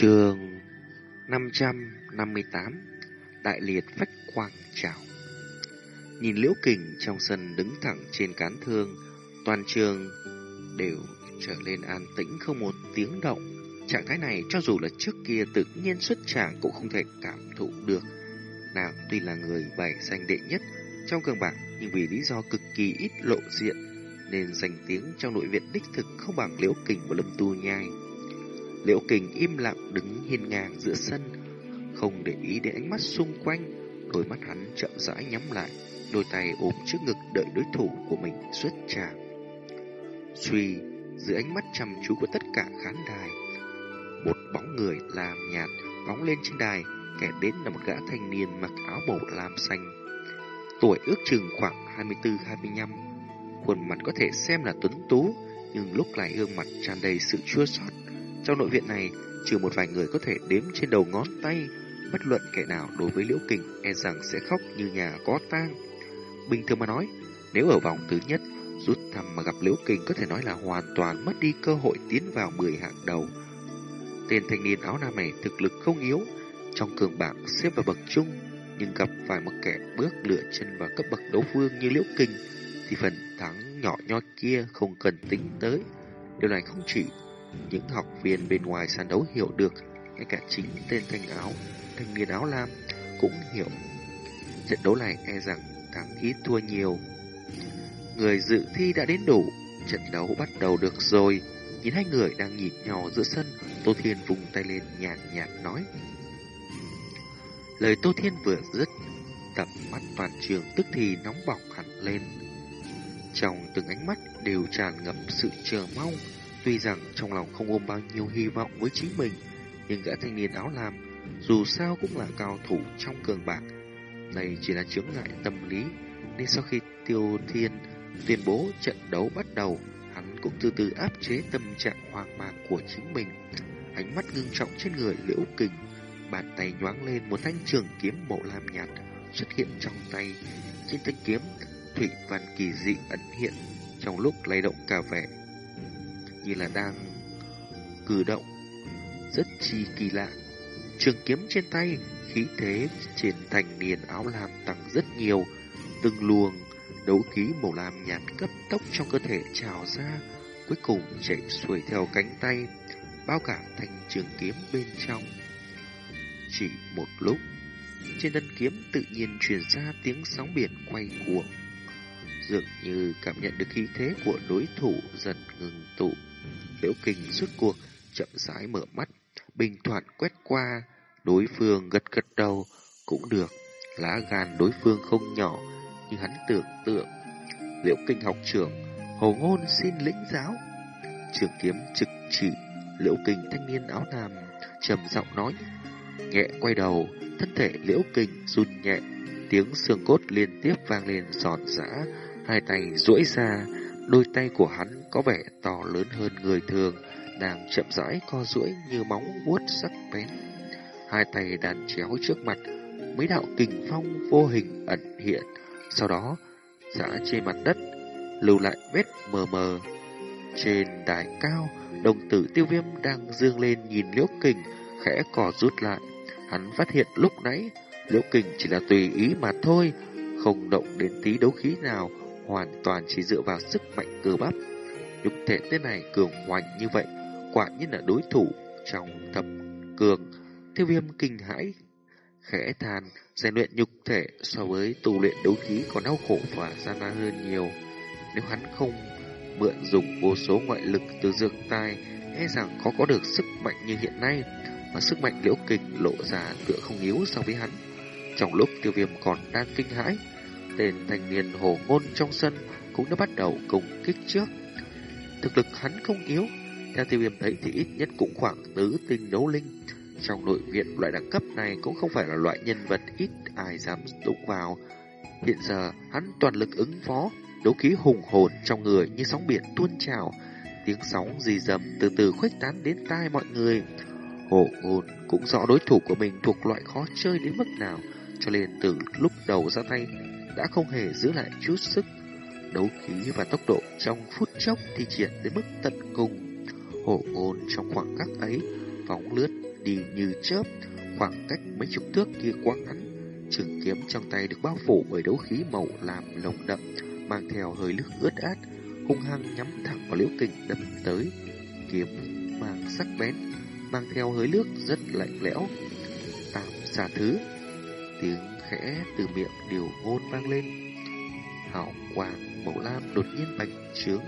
Trường 558 Đại liệt phách quang trào. Nhìn liễu kình trong sân đứng thẳng trên cán thương, Toàn trường đều trở lên an tĩnh không một tiếng động. Trạng thái này cho dù là trước kia tự nhiên xuất tràng cũng không thể cảm thụ được. Nàng tuy là người bảy danh đệ nhất trong cường bảng, Nhưng vì lý do cực kỳ ít lộ diện, Nên danh tiếng trong nội viện đích thực không bằng liễu kình và lâm tu nhai. Liễu kình im lặng đứng hiên ngang giữa sân, không để ý đến ánh mắt xung quanh, đôi mắt hắn chậm rãi nhắm lại, đôi tay ôm trước ngực đợi đối thủ của mình xuất tràng. Suy, dưới ánh mắt chăm chú của tất cả khán đài, một bóng người làm nhạt bóng lên trên đài, kẻ đến là một gã thanh niên mặc áo màu lam xanh. Tuổi ước chừng khoảng 24-25, khuôn mặt có thể xem là tuấn tú, nhưng lúc này gương mặt tràn đầy sự chua xót trong nội viện này, trừ một vài người có thể đếm trên đầu ngón tay, bất luận kẻ nào đối với Liễu Kình e rằng sẽ khóc như nhà có tang. Bình thường mà nói, nếu ở vòng thứ nhất, rút thăm mà gặp Liễu Kình có thể nói là hoàn toàn mất đi cơ hội tiến vào 10 hạng đầu. Tên thanh niên áo nam này thực lực không yếu, trong cường bảng xếp vào bậc trung, nhưng gặp phải một kẻ bước lựa chân vào cấp bậc đấu vương như Liễu Kình, thì phần thắng nhỏ nhoi kia không cần tính tới. Điều này không chỉ những học viên bên ngoài sàn đấu hiểu được, ngay cả chính tên thanh áo, thanh niên áo lam cũng hiểu. Trận đấu này e rằng thắng ít thua nhiều. Người dự thi đã đến đủ, trận đấu bắt đầu được rồi. Nhìn hai người đang nhìn nhau giữa sân, Tô Thiên vùng tay lên nhàn nhạt, nhạt nói. Lời Tô Thiên vừa dứt, tầm mắt toàn trường tức thì nóng bỏng hẳn lên. Trong từng ánh mắt đều tràn ngập sự chờ mong, Tuy rằng trong lòng không ôm bao nhiêu hy vọng với chính mình, nhưng gã thanh niên áo lam dù sao cũng là cao thủ trong cường bạc. Đây chỉ là chướng ngại tâm lý, nên sau khi Tiêu Thiên tuyên bố trận đấu bắt đầu, hắn cũng từ từ áp chế tâm trạng hoang mang của chính mình. Ánh mắt ngưng trọng trên người Liễu Kình, bàn tay nhoáng lên một thanh trường kiếm màu lam nhạt xuất hiện trong tay. Trên thanh kiếm, thủy văn kỳ dị ẩn hiện trong lúc lay động cả vẻ như là đang cử động rất chi kỳ lạ. Trường kiếm trên tay, khí thế trên thành niên áo lam tăng rất nhiều, từng luồng đấu khí màu lam nhạt cấp tốc trong cơ thể trào ra, cuối cùng chạy xuôi theo cánh tay, bao cả thành trường kiếm bên trong. Chỉ một lúc, trên thân kiếm tự nhiên truyền ra tiếng sóng biển quay cuồng, dường như cảm nhận được khí thế của đối thủ dần ngừng tụ. Liễu Kinh suốt cuộc, chậm rãi mở mắt, bình thoạn quét qua, đối phương gật gật đầu, cũng được, lá gan đối phương không nhỏ, nhưng hắn tưởng tượng. Liễu Kinh học trưởng, hồ ngôn xin lĩnh giáo. Trường kiếm trực chỉ, Liễu Kinh thanh niên áo nam, trầm giọng nói, nhẹ quay đầu, thân thể Liễu Kinh run nhẹ, tiếng xương cốt liên tiếp vang lên giòn giã, hai tay duỗi ra, Đôi tay của hắn có vẻ to lớn hơn người thường, đang chậm rãi co duỗi như móng vuốt sắc bén. Hai tay đàn chéo trước mặt, mấy đạo kình phong vô hình ẩn hiện, sau đó giã trên mặt đất, lưu lại vết mờ mờ. Trên đài cao, đồng tử tiêu viêm đang dương lên nhìn liễu kình, khẽ cò rút lại. Hắn phát hiện lúc nãy, liễu kình chỉ là tùy ý mà thôi, không động đến tí đấu khí nào, hoàn toàn chỉ dựa vào sức mạnh cơ bắp. Nhục thể tên này cường hoành như vậy, quả nhiên là đối thủ trong thập cường. Tiêu viêm kinh hãi, khẽ than, rèn luyện nhục thể so với tu luyện đấu khí còn đau khổ và gian nan hơn nhiều. Nếu hắn không mượn dùng vô số ngoại lực từ dược tai, e rằng khó có được sức mạnh như hiện nay, mà sức mạnh liễu kịch lộ ra tựa không yếu so với hắn. Trong lúc tiêu viêm còn đang kinh hãi, tên thanh niên hồ ngôn trong sân cũng đã bắt đầu công kích trước. Thực lực hắn không yếu, theo tiêu viêm thấy thì ít nhất cũng khoảng tứ tinh đấu linh. Trong nội viện loại đẳng cấp này cũng không phải là loại nhân vật ít ai dám đụng vào. Hiện giờ hắn toàn lực ứng phó, đấu khí hùng hồn trong người như sóng biển tuôn trào, tiếng sóng rì rầm từ từ khuếch tán đến tai mọi người. Hồ ngôn cũng rõ đối thủ của mình thuộc loại khó chơi đến mức nào, cho nên từ lúc đầu ra tay đã không hề giữ lại chút sức. Đấu khí và tốc độ trong phút chốc thi triển đến mức tận cùng. Hổ ngôn trong khoảng khắc ấy, phóng lướt đi như chớp, khoảng cách mấy chục thước kia quá ngắn. Trường kiếm trong tay được bao phủ bởi đấu khí màu làm lồng đậm, mang theo hơi nước ướt át, hung hăng nhắm thẳng vào liễu kình đâm tới. Kiếm mang sắc bén, mang theo hơi nước rất lạnh lẽo. Tạm xa thứ, tiếng khẽ từ miệng điều ngôn vang lên. Hào quang màu lam đột nhiên bành trướng,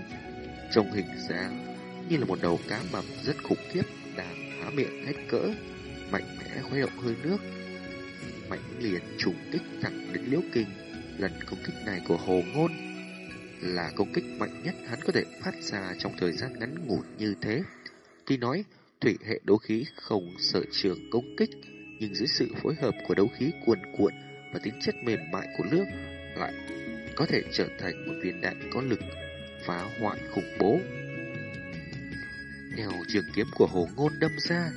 trông hình dáng như là một đầu cá mập rất khủng khiếp đang há miệng hết cỡ, mạnh mẽ khuấy động hơi nước. Mạnh liền trùng kích thẳng đến liễu kinh, lần công kích này của hồ ngôn là công kích mạnh nhất hắn có thể phát ra trong thời gian ngắn ngủi như thế. Tuy nói thủy hệ đấu khí không sở trường công kích, nhưng dưới sự phối hợp của đấu khí cuồn cuộn và tính chất mềm mại của nước lại có thể trở thành một viên đạn có lực phá hoại khủng bố. Theo trường kiếm của hồ ngôn đâm ra,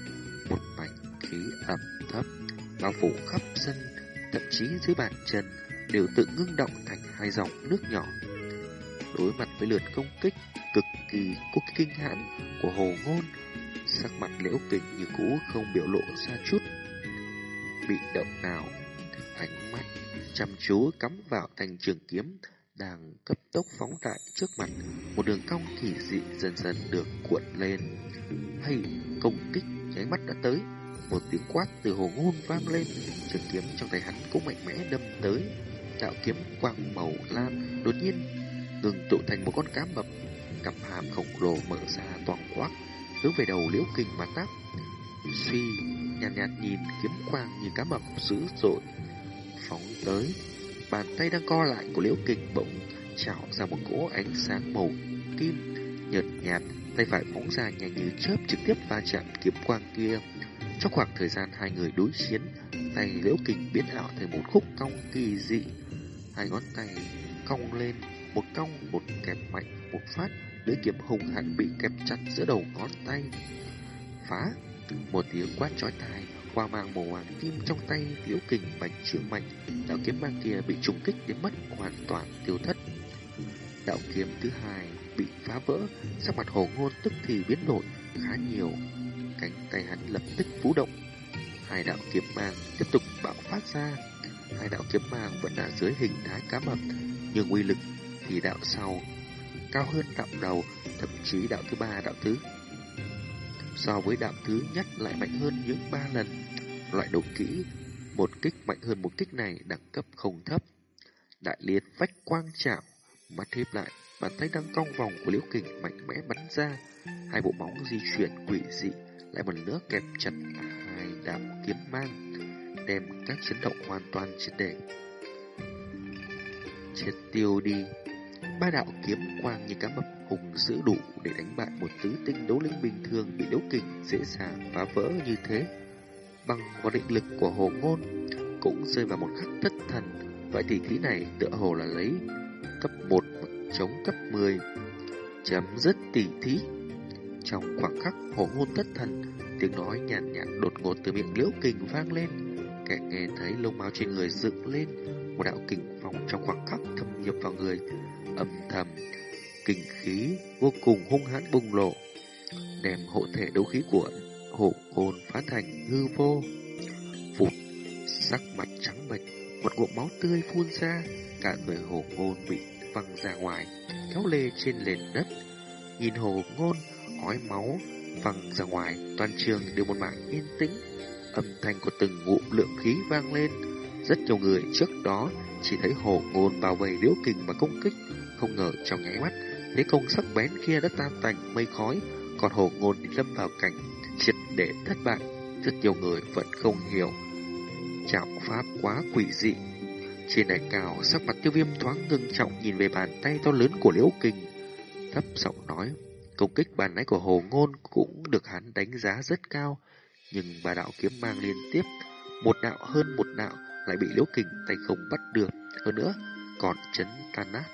một mảnh khí ẩm thấp bao phủ khắp sân, thậm chí dưới bàn chân đều tự ngưng động thành hai dòng nước nhỏ. Đối mặt với lượt công kích cực kỳ quốc kinh hãn của hồ ngôn, sắc mặt liễu kình như cũ không biểu lộ ra chút bị động nào. Ánh mắt chăm chú cắm vào thanh trường kiếm đang cấp tốc phóng đại trước mặt, một đường cong kỳ dị dần dần được cuộn lên. Hay công kích nháy mắt đã tới, một tiếng quát từ hồ ngôn vang lên, trường kiếm trong tay hắn cũng mạnh mẽ đâm tới. Đạo kiếm quang màu lam đột nhiên ngừng tụ thành một con cá mập, cặp hàm khổng lồ mở ra toàn quát, hướng về đầu liễu kình mà táp. Suy nhàn nhạt, nhạt nhìn kiếm quang như cá mập dữ dội phóng tới Bàn tay đang co lại của Liễu Kình bỗng trào ra một cỗ ánh sáng màu kim nhợt nhạt, tay phải phóng ra nhanh như chớp trực tiếp va chạm kiếm quang kia. Trong khoảng thời gian hai người đối chiến, tay Liễu Kình biến ảo thành một khúc cong kỳ dị. Hai ngón tay cong lên, một cong, một kẹp mạnh, một phát, lưỡi kiếm hùng hãn bị kẹp chặt giữa đầu ngón tay. Phá! Một tiếng quát chói tai Quang mang màu hoàng kim trong tay liễu kình bành trưởng mạnh, đạo kiếm mang kia bị trúng kích đến mất hoàn toàn tiêu thất. Đạo kiếm thứ hai bị phá vỡ, sắc mặt hồ ngôn tức thì biến đổi khá nhiều. Cánh tay hắn lập tức vũ động. Hai đạo kiếm mang tiếp tục bạo phát ra. Hai đạo kiếm mang vẫn là dưới hình thái cá mập, nhưng uy lực thì đạo sau cao hơn đạo đầu, thậm chí đạo thứ ba, đạo thứ so với đạo thứ nhất lại mạnh hơn những ba lần. Loại đấu kỹ, một kích mạnh hơn một kích này đẳng cấp không thấp. Đại liệt vách quang chạm, mắt híp lại, bàn tay đang cong vòng của liễu kình mạnh mẽ bắn ra. Hai bộ móng di chuyển quỷ dị, lại một nữa kẹp chặt hai đạo kiếm mang, đem các chấn động hoàn toàn triệt để. Triệt tiêu đi Ba đạo kiếm quang như cá mập hùng dữ đủ để đánh bại một tứ tinh đấu linh bình thường bị đấu kình dễ dàng phá vỡ như thế. Bằng vào định lực của hồ ngôn cũng rơi vào một khắc thất thần. Vậy thì khí này tựa hồ là lấy cấp 1 chống cấp 10. Chấm dứt tỉ thí. Trong khoảng khắc hồ ngôn thất thần, tiếng nói nhàn nhạt, nhạt đột ngột từ miệng liễu kình vang lên. Kẻ nghe thấy lông máu trên người dựng lên, một đạo kình phong trong khoảng khắc thâm nhập vào người, âm thầm, kình khí vô cùng hung hãn bùng lộ, đem hộ thể đấu khí của hổ hồn phá thành hư vô. Phụt, sắc mặt trắng bệch, một ngụm máu tươi phun ra, cả người hổ hồn bị văng ra ngoài, kéo lê trên nền đất. Nhìn hồ ngôn, ói máu, văng ra ngoài, toàn trường đều một mảng yên tĩnh. Âm thanh của từng ngụm lượng khí vang lên. Rất nhiều người trước đó chỉ thấy hồ ngôn bao vây liễu kình mà công kích, không ngờ trong nháy mắt, thế công sắc bén kia đã tan tành mây khói, còn hồ ngôn lâm vào cảnh để thất bại. Rất nhiều người vẫn không hiểu. Trạo pháp quá quỷ dị. Trên đài cao, sắc mặt tiêu viêm thoáng ngưng trọng nhìn về bàn tay to lớn của liễu kinh. Thấp giọng nói, công kích bàn nãy của hồ ngôn cũng được hắn đánh giá rất cao. Nhưng bà đạo kiếm mang liên tiếp, một đạo hơn một đạo lại bị liễu kình tay không bắt được. Hơn nữa, còn chấn tan nát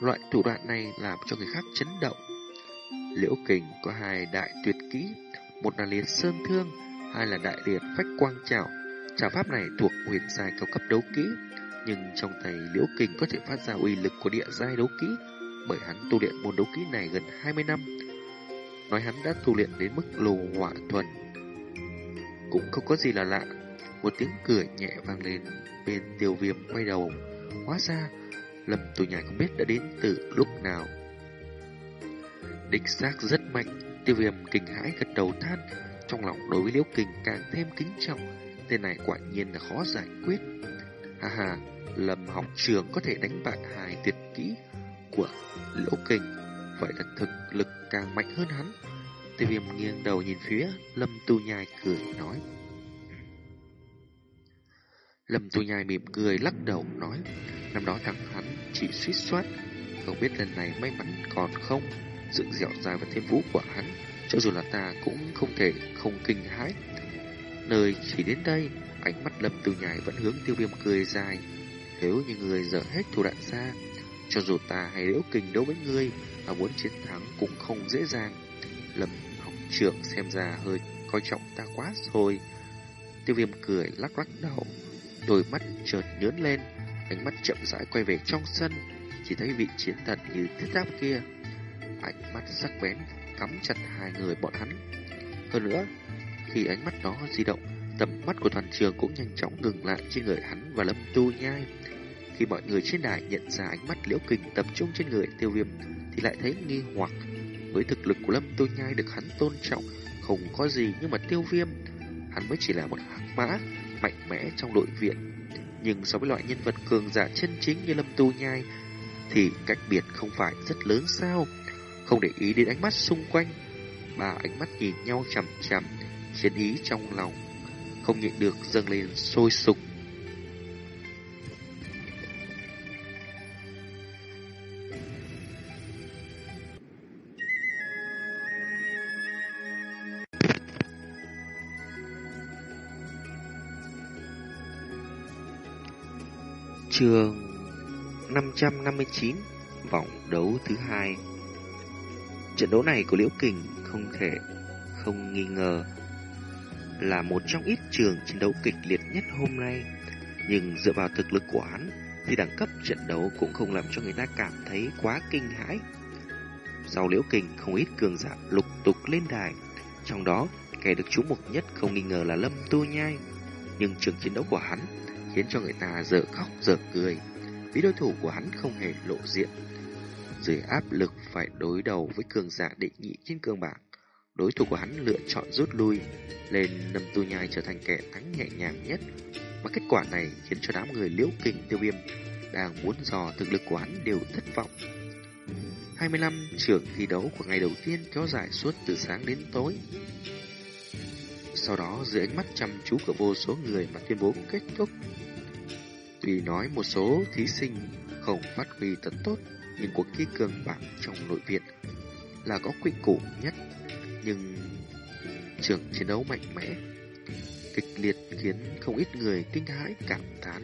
Loại thủ đoạn này làm cho người khác chấn động. Liễu kình có hai đại tuyệt kỹ, một là liệt sơn thương, hai là đại liệt phách quang trảo. Trảo pháp này thuộc huyền giai cao cấp đấu kỹ, nhưng trong tay Liễu Kình có thể phát ra uy lực của địa giai đấu kỹ, bởi hắn tu luyện môn đấu kỹ này gần 20 năm. Nói hắn đã tu luyện đến mức lù hỏa thuần. cũng không có gì là lạ. Một tiếng cười nhẹ vang lên bên tiêu viêm quay đầu. Hóa ra, Lâm Tù Nhai không biết đã đến từ lúc nào. Địch xác rất mạnh, tiêu viêm kinh hãi gật đầu than, trong lòng đối với Liễu Kình càng thêm kính trọng, tên này quả nhiên là khó giải quyết. Ha ha, Lâm học trường có thể đánh bại hài tuyệt kỹ của Liễu Kình, vậy là thực lực càng mạnh hơn hắn. Tiêu viêm nghiêng đầu nhìn phía Lâm Tu Nhai cười nói. Lâm Tu Nhai mỉm cười lắc đầu nói, năm đó thằng hắn chỉ suýt soát, không biết lần này may mắn còn không. Sự dẻo dai và thiên vũ của hắn, cho dù là ta cũng không thể không kinh hãi. Nơi chỉ đến đây, ánh mắt Lâm Tu nhài vẫn hướng tiêu viêm cười dài. Nếu như người dở hết thủ đoạn ra, cho dù ta hay liễu kinh đấu với ngươi mà muốn chiến thắng cũng không dễ dàng. Lâm học trưởng xem ra hơi coi trọng ta quá rồi. Tiêu viêm cười lắc lắc đầu, đôi mắt chợt nhớn lên, ánh mắt chậm rãi quay về trong sân, chỉ thấy vị chiến thần như thiết giáp kia. Ánh mắt sắc bén cắm chặt hai người bọn hắn. Hơn nữa, khi ánh mắt đó di động, tầm mắt của toàn trường cũng nhanh chóng ngừng lại trên người hắn và Lâm Tu Nhai. Khi mọi người trên đài nhận ra ánh mắt liễu kình tập trung trên người tiêu viêm, thì lại thấy nghi hoặc. Với thực lực của Lâm Tu Nhai được hắn tôn trọng, không có gì nhưng mà tiêu viêm, hắn mới chỉ là một hạc mã mạnh mẽ trong đội viện. Nhưng so với loại nhân vật cường giả chân chính như Lâm Tu Nhai, thì cách biệt không phải rất lớn sao? Không để ý đến ánh mắt xung quanh, ba ánh mắt nhìn nhau chằm chằm, chiến ý trong lòng, không nhịn được dâng lên sôi sục. Trường 559 Vòng đấu thứ hai Trận đấu này của Liễu Kình không thể không nghi ngờ là một trong ít trường chiến đấu kịch liệt nhất hôm nay. Nhưng dựa vào thực lực của hắn thì đẳng cấp trận đấu cũng không làm cho người ta cảm thấy quá kinh hãi. Sau Liễu Kình không ít cường giả lục tục lên đài, trong đó kẻ được chú mục nhất không nghi ngờ là Lâm Tu Nhai. Nhưng trường chiến đấu của hắn khiến cho người ta dở khóc dở cười vì đối thủ của hắn không hề lộ diện. Dưới áp lực phải đối đầu với cường giả đệ nhị trên cương bảng, đối thủ của hắn lựa chọn rút lui, lên nâm tu nhai trở thành kẻ thắng nhẹ nhàng nhất. Mà kết quả này khiến cho đám người liễu kinh tiêu viêm đang muốn dò thực lực của hắn đều thất vọng. 25 trường thi đấu của ngày đầu tiên kéo dài suốt từ sáng đến tối. Sau đó dưới ánh mắt chăm chú của vô số người mà tuyên bố kết thúc. Tuy nói một số thí sinh không phát huy tận tốt, nhưng cuộc thi cường bảng trong nội viện là có quy củ nhất. Nhưng trường chiến đấu mạnh mẽ, kịch liệt khiến không ít người kinh hãi cảm thán.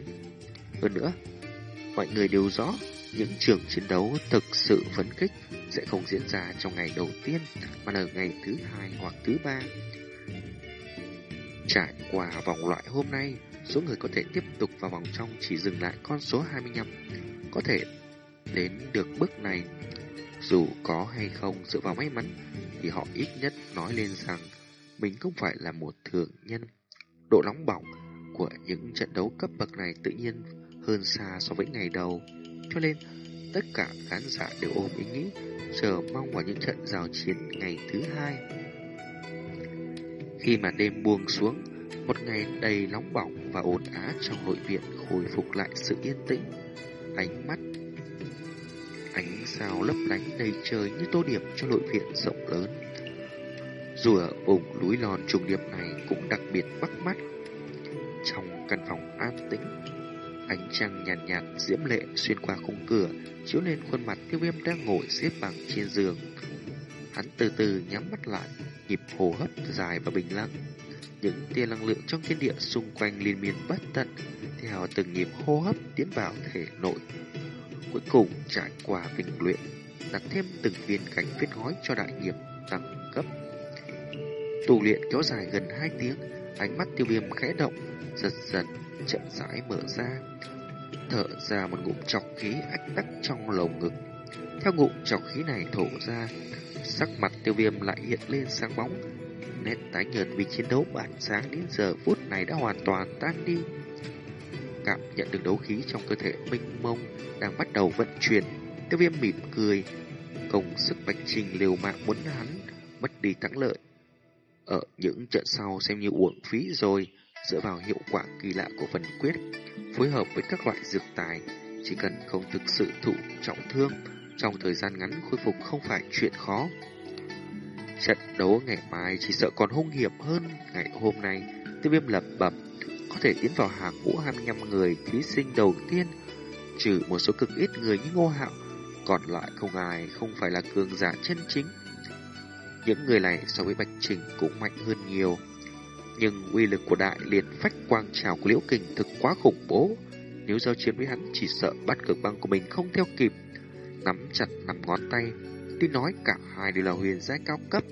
Hơn nữa, mọi người đều rõ những trường chiến đấu thực sự phấn khích sẽ không diễn ra trong ngày đầu tiên mà là ngày thứ hai hoặc thứ ba. Trải qua vòng loại hôm nay, số người có thể tiếp tục vào vòng trong chỉ dừng lại con số 25. Có thể đến được bước này, dù có hay không dựa vào may mắn, thì họ ít nhất nói lên rằng mình không phải là một thường nhân. Độ nóng bỏng của những trận đấu cấp bậc này tự nhiên hơn xa so với ngày đầu. Cho nên, tất cả khán giả đều ôm ý nghĩ chờ mong vào những trận giao chiến ngày thứ hai. Khi mà đêm buông xuống, một ngày đầy nóng bỏng và ồn á trong nội viện khôi phục lại sự yên tĩnh. Ánh mắt ánh sao lấp lánh đầy trời như tô điểm cho nội viện rộng lớn. Dù ở vùng núi lòn trùng điệp này cũng đặc biệt bắt mắt. Trong căn phòng an tĩnh, ánh trăng nhàn nhạt, nhạt diễm lệ xuyên qua khung cửa, chiếu lên khuôn mặt tiêu viêm đang ngồi xếp bằng trên giường. Hắn từ từ nhắm mắt lại, nhịp hô hấp dài và bình lặng. Những tia năng lượng trong thiên địa xung quanh liên miên bất tận, theo từng nhịp hô hấp tiến vào thể nội. Cuối cùng trải qua tình luyện, đặt thêm từng viên cánh viết gói cho đại nghiệp tăng cấp. Tu luyện kéo dài gần 2 tiếng, ánh mắt tiêu viêm khẽ động, dần dần chậm rãi mở ra, thở ra một ngụm trọc khí ách tắc trong lồng ngực. Theo ngụm trọc khí này thổ ra, sắc mặt tiêu viêm lại hiện lên sáng bóng, nét tái nhợt vì chiến đấu bản sáng đến giờ phút này đã hoàn toàn tan đi. Cảm nhận được đấu khí trong cơ thể minh mông đang bắt đầu vận chuyển, tiêu viêm mỉm cười, công sức bạch trình liều mạng muốn hắn mất đi thắng lợi. Ở những trận sau xem như uổng phí rồi, dựa vào hiệu quả kỳ lạ của phần quyết, phối hợp với các loại dược tài, chỉ cần không thực sự thụ trọng thương, trong thời gian ngắn khôi phục không phải chuyện khó. Trận đấu ngày mai chỉ sợ còn hung hiểm hơn ngày hôm nay, tiêu viêm lập bẩm có thể tiến vào hàng ngũ 25 người thí sinh đầu tiên, trừ một số cực ít người như Ngô Hạo, còn lại không ai không phải là cường giả chân chính. Những người này so với Bạch Trình cũng mạnh hơn nhiều. Nhưng uy lực của đại liệt phách quang trào của Liễu Kình thực quá khủng bố. Nếu giao chiến với hắn chỉ sợ bắt cực băng của mình không theo kịp. Nắm chặt nắm ngón tay. Tuy nói cả hai đều là huyền giai cao cấp.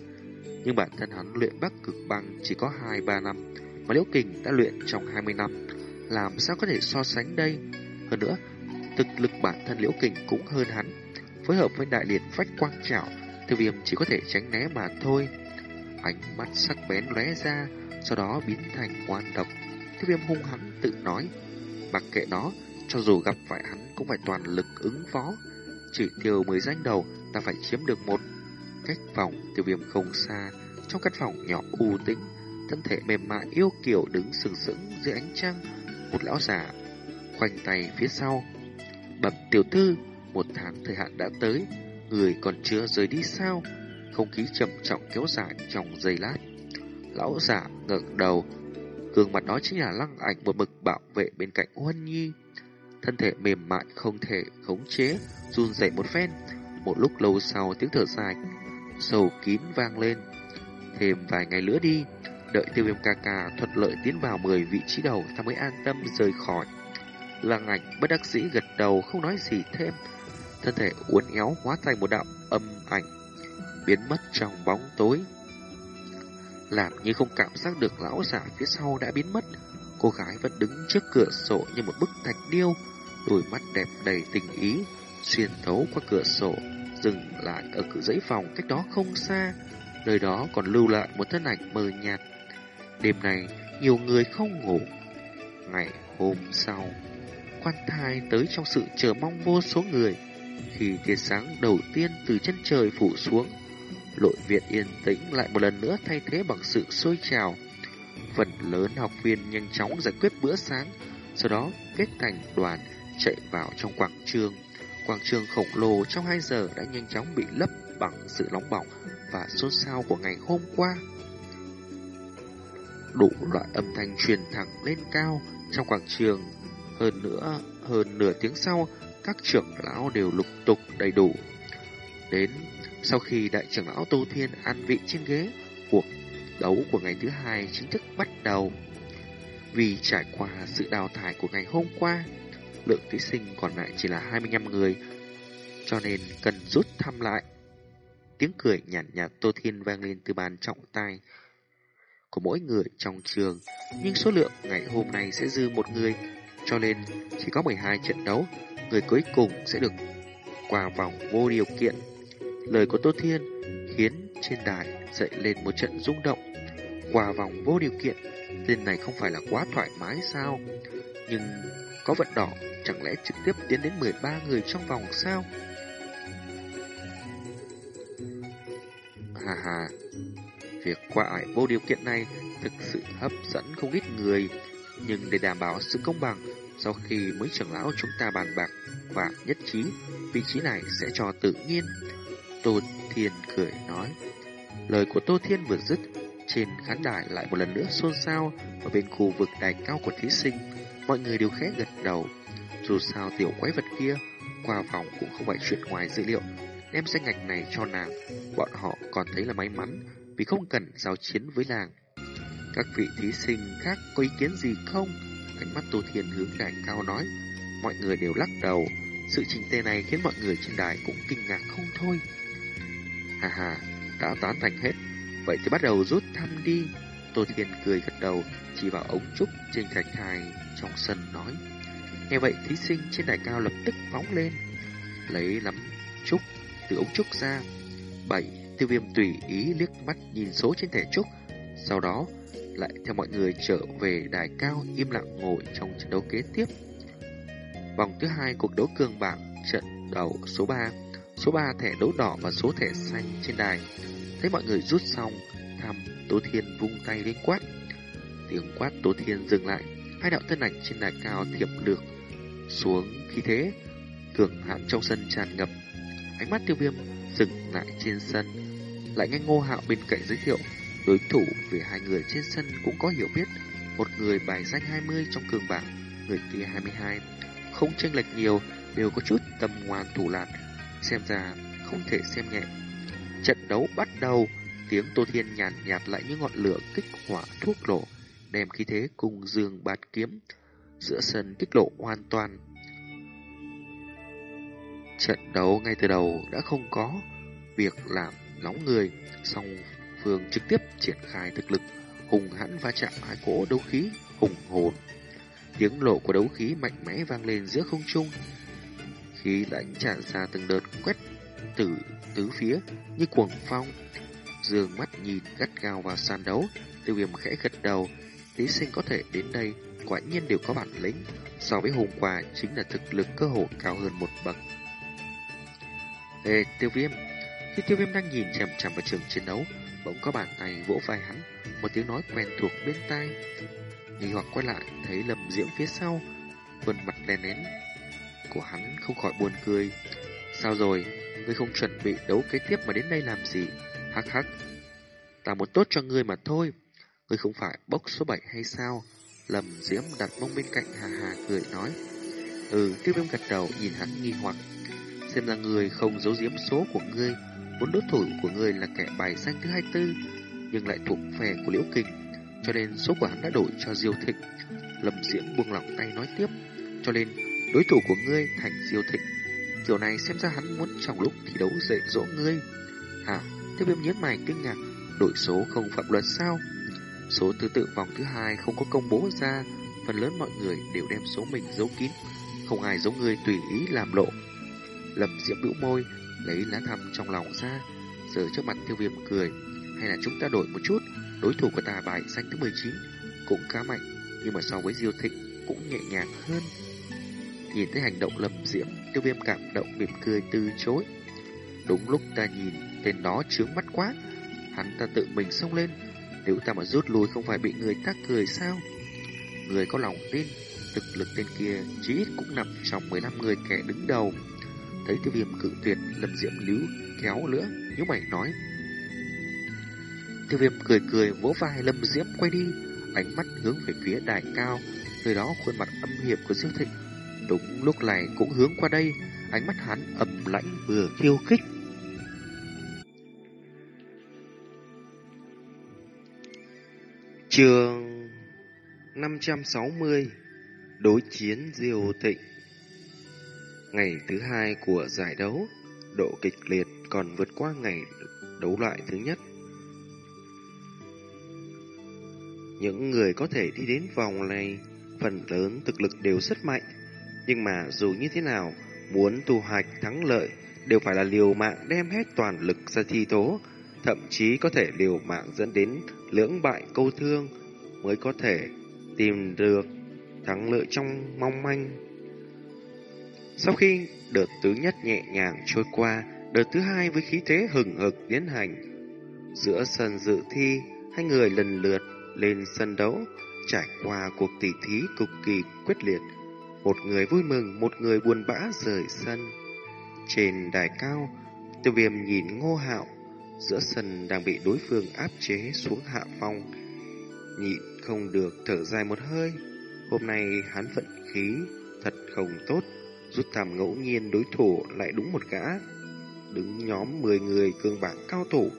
Nhưng bản thân hắn luyện bắc cực băng chỉ có 2-3 năm. Mà Liễu Kình đã luyện trong 20 năm. Làm sao có thể so sánh đây? Hơn nữa, thực lực bản thân Liễu Kình cũng hơn hắn. Phối hợp với đại liệt phách quang trảo Tiêu viêm chỉ có thể tránh né mà thôi. Ánh mắt sắc bén lóe ra, sau đó biến thành quan độc. Tiêu viêm hung hắn tự nói. Mặc kệ nó, cho dù gặp phải hắn cũng phải toàn lực ứng phó. Chỉ tiêu mới danh đầu, ta phải chiếm được một cách phòng tiêu viêm không xa. Trong căn phòng nhỏ u tĩnh, thân thể mềm mại yêu kiều đứng sừng sững dưới ánh trăng. Một lão già khoanh tay phía sau. Bẩm tiểu thư, một tháng thời hạn đã tới, Người còn chưa rời đi sao? Không khí trầm trọng kéo dài trong giây lát. Lão giả ngẩng đầu, gương mặt đó chính là lăng ảnh một mực bảo vệ bên cạnh Huân Nhi. Thân thể mềm mại không thể khống chế, run rẩy một phen. Một lúc lâu sau tiếng thở dài, sầu kín vang lên. Thêm vài ngày nữa đi, đợi tiêu viêm ca ca thuận lợi tiến vào 10 vị trí đầu ta mới an tâm rời khỏi. Lăng ảnh bất đắc dĩ gật đầu không nói gì thêm thân thể uốn éo hóa thành một đạo âm ảnh, biến mất trong bóng tối. Làm như không cảm giác được lão giả phía sau đã biến mất, cô gái vẫn đứng trước cửa sổ như một bức thạch điêu, đôi mắt đẹp đầy tình ý, xuyên thấu qua cửa sổ, dừng lại ở cửa dãy phòng cách đó không xa, nơi đó còn lưu lại một thân ảnh mờ nhạt. Đêm này, nhiều người không ngủ. Ngày hôm sau, quan thai tới trong sự chờ mong vô số người, khi tia sáng đầu tiên từ chân trời phủ xuống, nội viện yên tĩnh lại một lần nữa thay thế bằng sự sôi trào. Phần lớn học viên nhanh chóng giải quyết bữa sáng, sau đó kết thành đoàn chạy vào trong quảng trường. Quảng trường khổng lồ trong 2 giờ đã nhanh chóng bị lấp bằng sự nóng bỏng và xôn xao của ngày hôm qua. Đủ loại âm thanh truyền thẳng lên cao trong quảng trường. Hơn nữa, hơn nửa tiếng sau, các trưởng lão đều lục tục đầy đủ. Đến sau khi đại trưởng lão Tô Thiên an vị trên ghế, cuộc đấu của ngày thứ hai chính thức bắt đầu. Vì trải qua sự đào thải của ngày hôm qua, lượng thí sinh còn lại chỉ là 25 người, cho nên cần rút thăm lại. Tiếng cười nhạt nhạt Tô Thiên vang lên từ bàn trọng tài của mỗi người trong trường, nhưng số lượng ngày hôm nay sẽ dư một người, cho nên chỉ có 12 trận đấu người cuối cùng sẽ được qua vòng vô điều kiện. Lời của Tô Thiên khiến trên đài dậy lên một trận rung động. Qua vòng vô điều kiện, tên này không phải là quá thoải mái sao? Nhưng có vận đỏ chẳng lẽ trực tiếp tiến đến 13 người trong vòng sao? Hà hà, việc qua ải vô điều kiện này thực sự hấp dẫn không ít người, nhưng để đảm bảo sự công bằng, sau khi mấy trưởng lão chúng ta bàn bạc và nhất trí, vị trí này sẽ cho tự nhiên. Tô Thiên cười nói. Lời của Tô Thiên vừa dứt, trên khán đài lại một lần nữa xôn xao ở bên khu vực đài cao của thí sinh. Mọi người đều khẽ gật đầu. Dù sao tiểu quái vật kia, qua vòng cũng không phải chuyện ngoài dữ liệu. Đem danh ngạch này cho nàng, bọn họ còn thấy là may mắn vì không cần giao chiến với nàng. Các vị thí sinh khác có ý kiến gì không? Ánh mắt Tô Thiên hướng đài cao nói. Mọi người đều lắc đầu. Sự trình tề này khiến mọi người trên đài cũng kinh ngạc không thôi. Hà hà, đã tán thành hết. Vậy thì bắt đầu rút thăm đi. Tô Thiên cười gật đầu, chỉ vào ống trúc trên thạch thai trong sân nói. Nghe vậy thí sinh trên đài cao lập tức phóng lên, lấy lắm trúc từ ống trúc ra. Bảy, tiêu viêm tùy ý liếc mắt nhìn số trên thẻ trúc, Sau đó, lại theo mọi người trở về đài cao im lặng ngồi trong trận đấu kế tiếp. Vòng thứ hai cuộc đấu cương bảng trận đầu số 3, số 3 thẻ đấu đỏ và số thẻ xanh trên đài. Thấy mọi người rút xong, thăm Tố Thiên vung tay lên quát. Tiếng quát Tố Thiên dừng lại, hai đạo thân ảnh trên đài cao thiệp lược xuống khí thế cường hãn trong sân tràn ngập. Ánh mắt tiêu viêm dừng lại trên sân, lại nghe ngô hạo bên cạnh giới thiệu đối thủ về hai người trên sân cũng có hiểu biết. Một người bài danh 20 trong cường bảng, người kia 22. Không chênh lệch nhiều, đều có chút tâm ngoan thủ lạt, xem ra không thể xem nhẹ. Trận đấu bắt đầu, tiếng Tô Thiên nhàn nhạt, nhạt lại như ngọn lửa kích hỏa thuốc nổ, đem khí thế cùng dương bạt kiếm giữa sân kích lộ hoàn toàn. Trận đấu ngay từ đầu đã không có việc làm nóng người, song phương trực tiếp triển khai thực lực hùng hãn va chạm hai cỗ đấu khí hùng hồn. Tiếng lộ của đấu khí mạnh mẽ vang lên giữa không trung. Khí lãnh tràn ra từng đợt quét từ tứ phía như cuồng phong. Dương mắt nhìn gắt gao vào sàn đấu, tiêu viêm khẽ gật đầu. Thí sinh có thể đến đây, quả nhiên đều có bản lĩnh. So với hôm qua chính là thực lực cơ hội cao hơn một bậc. Ê, tiêu viêm! Khi tiêu viêm đang nhìn chằm chằm vào trường chiến đấu, bỗng có bàn tay vỗ vai hắn, một tiếng nói quen thuộc bên tai. Nghi hoặc quay lại, thấy lầm diễm phía sau, khuôn mặt đen nén của hắn không khỏi buồn cười. Sao rồi, ngươi không chuẩn bị đấu kế tiếp mà đến đây làm gì? Hắc hắc, ta muốn tốt cho ngươi mà thôi. Ngươi không phải bốc số 7 hay sao? Lầm diễm đặt mông bên cạnh hà hà cười nói. Ừ, tiêu viêm gật đầu nhìn hắn nghi hoặc. Xem là người không giấu giếm số của ngươi, Muốn đối thủ của ngươi là kẻ bài xanh thứ 24 Nhưng lại thuộc phe của Liễu Kình Cho nên số của hắn đã đổi cho Diêu Thịnh. Lâm Diễm buông lỏng tay nói tiếp, Cho nên đối thủ của ngươi thành Diêu Thịnh. Kiểu này xem ra hắn muốn trong lúc thi đấu dạy dỗ ngươi. Hả? Tiêu viêm nhớ mày kinh ngạc, Đổi số không phạm luật sao? Số thứ tự vòng thứ hai không có công bố ra, Phần lớn mọi người đều đem số mình giấu kín. Không ai giống ngươi tùy ý làm lộ lập Diễm bĩu môi lấy lá thăm trong lòng ra, giờ trước mặt tiêu viêm cười. Hay là chúng ta đổi một chút, đối thủ của ta bài xanh thứ 19 cũng khá mạnh, nhưng mà so với Diêu Thịnh cũng nhẹ nhàng hơn. Nhìn thấy hành động lập diễm, tiêu viêm cảm động mỉm cười từ chối. Đúng lúc ta nhìn, tên đó trướng mắt quá, hắn ta tự mình xông lên, nếu ta mà rút lui không phải bị người ta cười sao? Người có lòng tin, thực lực tên kia chí ít cũng nằm trong 15 người kẻ đứng đầu. Thấy tiêu viêm cự tuyệt, lâm diễm líu kéo lửa nhíu mày nói. Tiêu viêm cười cười vỗ vai lâm diễm quay đi, ánh mắt hướng về phía đài cao, nơi đó khuôn mặt âm hiểm của siêu thịnh. Đúng lúc này cũng hướng qua đây, ánh mắt hắn ẩm lãnh vừa khiêu khích. Trường 560 Đối chiến Diêu Thịnh Ngày thứ hai của giải đấu, độ kịch liệt còn vượt qua ngày đấu loại thứ nhất. Những người có thể đi đến vòng này, phần lớn thực lực đều rất mạnh. Nhưng mà dù như thế nào, muốn tu hoạch thắng lợi đều phải là liều mạng đem hết toàn lực ra thi tố, thậm chí có thể liều mạng dẫn đến lưỡng bại câu thương mới có thể tìm được thắng lợi trong mong manh sau khi đợt thứ nhất nhẹ nhàng trôi qua, đợt thứ hai với khí thế hừng hực tiến hành. Giữa sân dự thi, hai người lần lượt lên sân đấu, trải qua cuộc tỉ thí cực kỳ quyết liệt. Một người vui mừng, một người buồn bã rời sân. Trên đài cao, tiêu viêm nhìn ngô hạo, giữa sân đang bị đối phương áp chế xuống hạ phong. Nhịn không được thở dài một hơi, hôm nay hắn vận khí thật không tốt rút thăm ngẫu nhiên đối thủ lại đúng một gã. Đứng nhóm 10 người cường bảng cao thủ.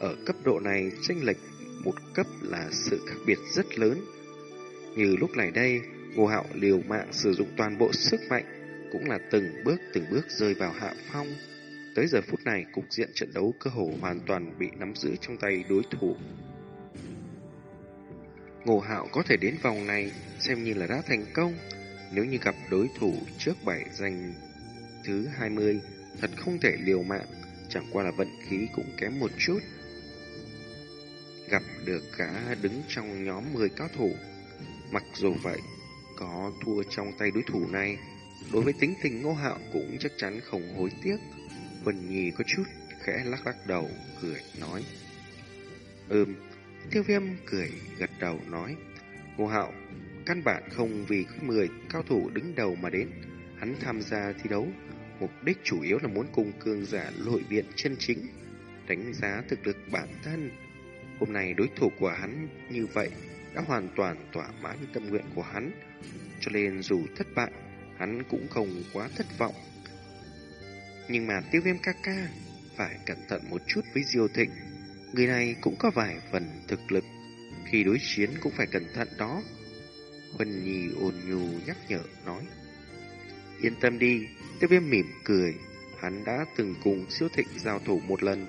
Ở cấp độ này, tranh lệch một cấp là sự khác biệt rất lớn. Như lúc này đây, Ngô Hạo liều mạng sử dụng toàn bộ sức mạnh, cũng là từng bước từng bước rơi vào hạ phong. Tới giờ phút này, cục diện trận đấu cơ hồ hoàn toàn bị nắm giữ trong tay đối thủ. Ngô Hạo có thể đến vòng này xem như là đã thành công, nếu như gặp đối thủ trước bảy danh thứ 20, thật không thể liều mạng, chẳng qua là vận khí cũng kém một chút. gặp được cả đứng trong nhóm 10 cao thủ. Mặc dù vậy, có thua trong tay đối thủ này, đối với tính tình ngô hạo cũng chắc chắn không hối tiếc. Vân Nhi có chút khẽ lắc lắc đầu, cười nói. Ừm, tiêu viêm cười gật đầu nói. Ngô hạo, căn bản không vì 10 cao thủ đứng đầu mà đến. Hắn tham gia thi đấu, mục đích chủ yếu là muốn cùng cường giả lội biện chân chính, đánh giá thực lực bản thân. Hôm nay đối thủ của hắn như vậy đã hoàn toàn thỏa mãn tâm nguyện của hắn, cho nên dù thất bại, hắn cũng không quá thất vọng. Nhưng mà tiêu viêm ca ca phải cẩn thận một chút với Diêu Thịnh. Người này cũng có vài phần thực lực, khi đối chiến cũng phải cẩn thận đó. Vân Nhi ôn nhu nhắc nhở nói. Yên tâm đi, tiêu viêm mỉm cười. Hắn đã từng cùng siêu thịnh giao thủ một lần,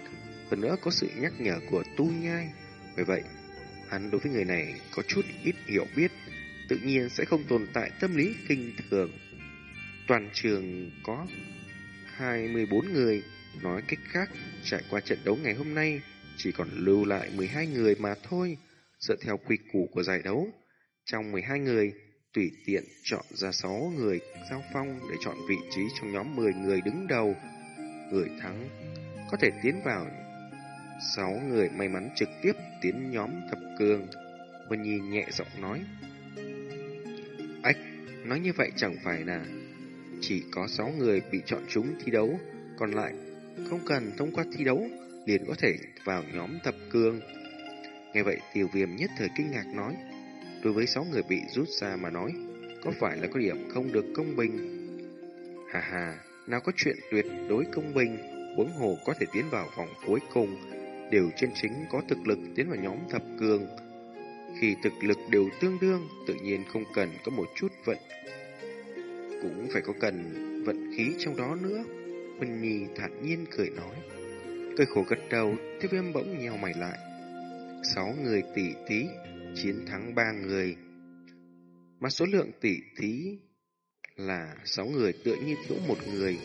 hơn nữa có sự nhắc nhở của tu nhai. Bởi vậy, hắn đối với người này có chút ít hiểu biết, tự nhiên sẽ không tồn tại tâm lý kinh thường. Toàn trường có 24 người, nói cách khác, trải qua trận đấu ngày hôm nay, chỉ còn lưu lại 12 người mà thôi, dựa theo quy củ của giải đấu. Trong 12 người, tùy tiện chọn ra 6 người giao phong để chọn vị trí trong nhóm 10 người đứng đầu. Người thắng có thể tiến vào 6 người may mắn trực tiếp tiến nhóm thập cường. Huân Nhi nhẹ giọng nói. Ách, nói như vậy chẳng phải là chỉ có 6 người bị chọn chúng thi đấu, còn lại không cần thông qua thi đấu liền có thể vào nhóm thập cường. Nghe vậy tiêu viêm nhất thời kinh ngạc nói. Đối với sáu người bị rút ra mà nói, có phải là có điểm không được công bình? Hà hà, nào có chuyện tuyệt đối công bình, huống hồ có thể tiến vào vòng cuối cùng, đều chân chính có thực lực tiến vào nhóm thập cường. Khi thực lực đều tương đương, tự nhiên không cần có một chút vận. Cũng phải có cần vận khí trong đó nữa. Huỳnh Nhi thản nhiên cười nói. Cười khổ gật đầu, tiêu viêm bỗng nheo mày lại. Sáu người tỷ tí chiến thắng ba người. Mà số lượng tỷ thí là sáu người tựa như thiếu một người.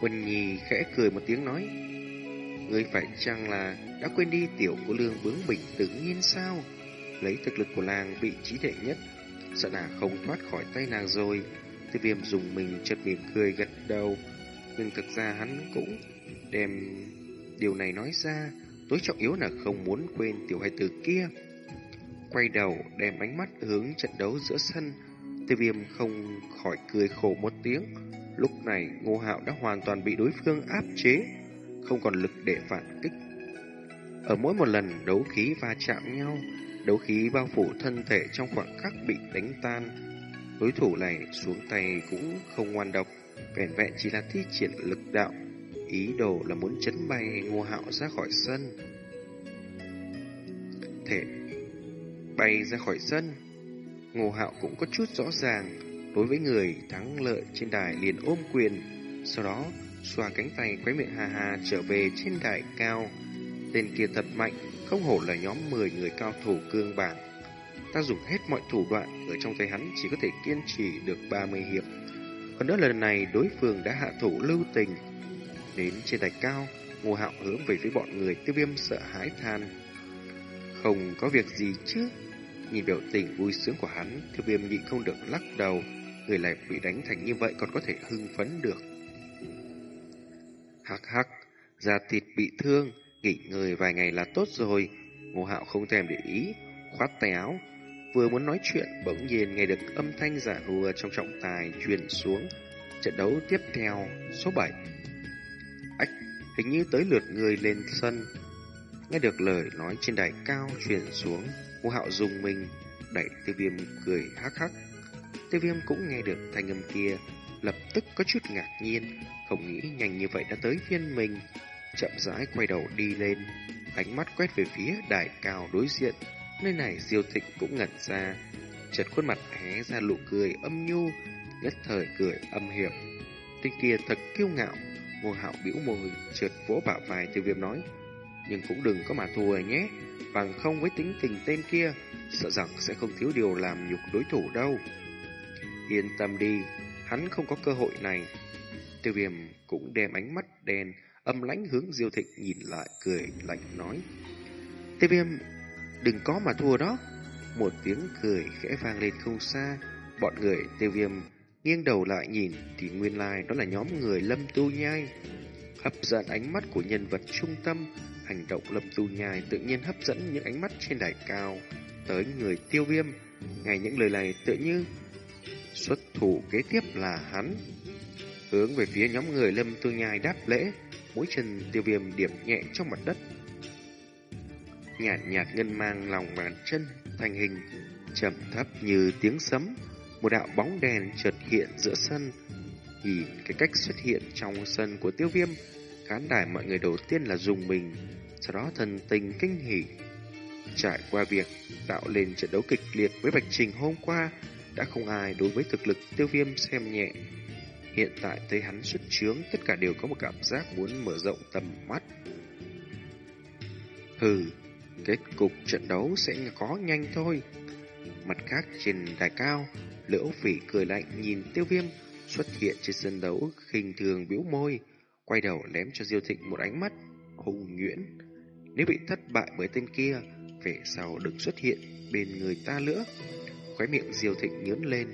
Quân Nhi khẽ cười một tiếng nói. người phải chăng là đã quên đi tiểu cô lương bướng bỉnh tự nhiên sao? Lấy thực lực của làng vị trí đệ nhất, sợ là không thoát khỏi tay nàng rồi. Tiêu viêm dùng mình chợt mỉm cười gật đầu, nhưng thực ra hắn cũng đem điều này nói ra, tối trọng yếu là không muốn quên tiểu hai tử kia. Quay đầu đem ánh mắt hướng trận đấu giữa sân, tiêu viêm không khỏi cười khổ một tiếng. Lúc này ngô hạo đã hoàn toàn bị đối phương áp chế, không còn lực để phản kích. Ở mỗi một lần đấu khí va chạm nhau, đấu khí bao phủ thân thể trong khoảng khắc bị đánh tan. Đối thủ này xuống tay cũng không ngoan độc, vẻn vẹn chỉ là thi triển lực đạo, ý đồ là muốn chấn bay Ngô Hạo ra khỏi sân. Thể bay ra khỏi sân, Ngô Hạo cũng có chút rõ ràng, đối với người thắng lợi trên đài liền ôm quyền, sau đó xoa cánh tay quấy miệng hà hà trở về trên đài cao. Tên kia thật mạnh, không hổ là nhóm 10 người cao thủ cương bản. Ta dùng hết mọi thủ đoạn, ở trong tay hắn chỉ có thể kiên trì được 30 hiệp. Còn nữa lần này đối phương đã hạ thủ lưu tình. Đến trên đài cao, ngô hạo hướng về phía bọn người tiêu viêm sợ hãi than. Không có việc gì chứ. Nhìn biểu tình vui sướng của hắn, tiêu viêm nhịn không được lắc đầu. Người lại bị đánh thành như vậy còn có thể hưng phấn được. Hắc hắc, da thịt bị thương, nghỉ ngơi vài ngày là tốt rồi. Ngô Hạo không thèm để ý, khoát tay áo. Vừa muốn nói chuyện, bỗng nhiên nghe được âm thanh giả hùa trong trọng tài truyền xuống. Trận đấu tiếp theo, số 7. Hình như tới lượt người lên sân. Nghe được lời nói trên đài cao truyền xuống, Ngô Hạo dùng mình, đẩy tiêu viêm cười hắc hắc. Tiêu viêm cũng nghe được thanh âm kia, lập tức có chút ngạc nhiên, không nghĩ nhanh như vậy đã tới phiên mình. Chậm rãi quay đầu đi lên, ánh mắt quét về phía đài cao đối diện. Nơi này diêu thịnh cũng ngẩn ra, chợt khuôn mặt hé ra nụ cười âm nhu, nhất thời cười âm hiểm. Tên kia thật kiêu ngạo, ngô hạo biểu môi trượt vỗ bả vai tiêu viêm nói. Nhưng cũng đừng có mà thua nhé, bằng không với tính tình tên kia, sợ rằng sẽ không thiếu điều làm nhục đối thủ đâu. Yên tâm đi, hắn không có cơ hội này. Tiêu viêm cũng đem ánh mắt đen, âm lãnh hướng Diêu Thịnh nhìn lại cười lạnh nói. Tiêu viêm, đừng có mà thua đó. Một tiếng cười khẽ vang lên không xa. Bọn người tiêu viêm nghiêng đầu lại nhìn thì nguyên lai đó là nhóm người lâm tu nhai. Hấp dẫn ánh mắt của nhân vật trung tâm, hành động lâm tu nhai tự nhiên hấp dẫn những ánh mắt trên đài cao tới người tiêu viêm. Ngay những lời này tự như xuất thủ kế tiếp là hắn. Hướng về phía nhóm người lâm tu nhai đáp lễ, mũi chân tiêu viêm điểm nhẹ trong mặt đất. Nhạt nhạt ngân mang lòng bàn chân, thành hình, trầm thấp như tiếng sấm. Một đạo bóng đèn chợt hiện giữa sân. Nhìn cái cách xuất hiện trong sân của tiêu viêm, khán đài mọi người đầu tiên là dùng mình, sau đó thần tình kinh hỉ. Trải qua việc tạo lên trận đấu kịch liệt với Bạch Trình hôm qua, đã không ai đối với thực lực tiêu viêm xem nhẹ. Hiện tại thấy hắn xuất trướng, tất cả đều có một cảm giác muốn mở rộng tầm mắt. Hừ, kết cục trận đấu sẽ có nhanh thôi. Mặt khác trên đài cao, Liễu Phỉ cười lạnh nhìn Tiêu Viêm xuất hiện trên sân đấu khinh thường bĩu môi, quay đầu ném cho Diêu Thịnh một ánh mắt hùng nhuyễn. Nếu bị thất bại bởi tên kia, về sau đừng xuất hiện bên người ta nữa. Khóe miệng Diêu Thịnh nhướng lên,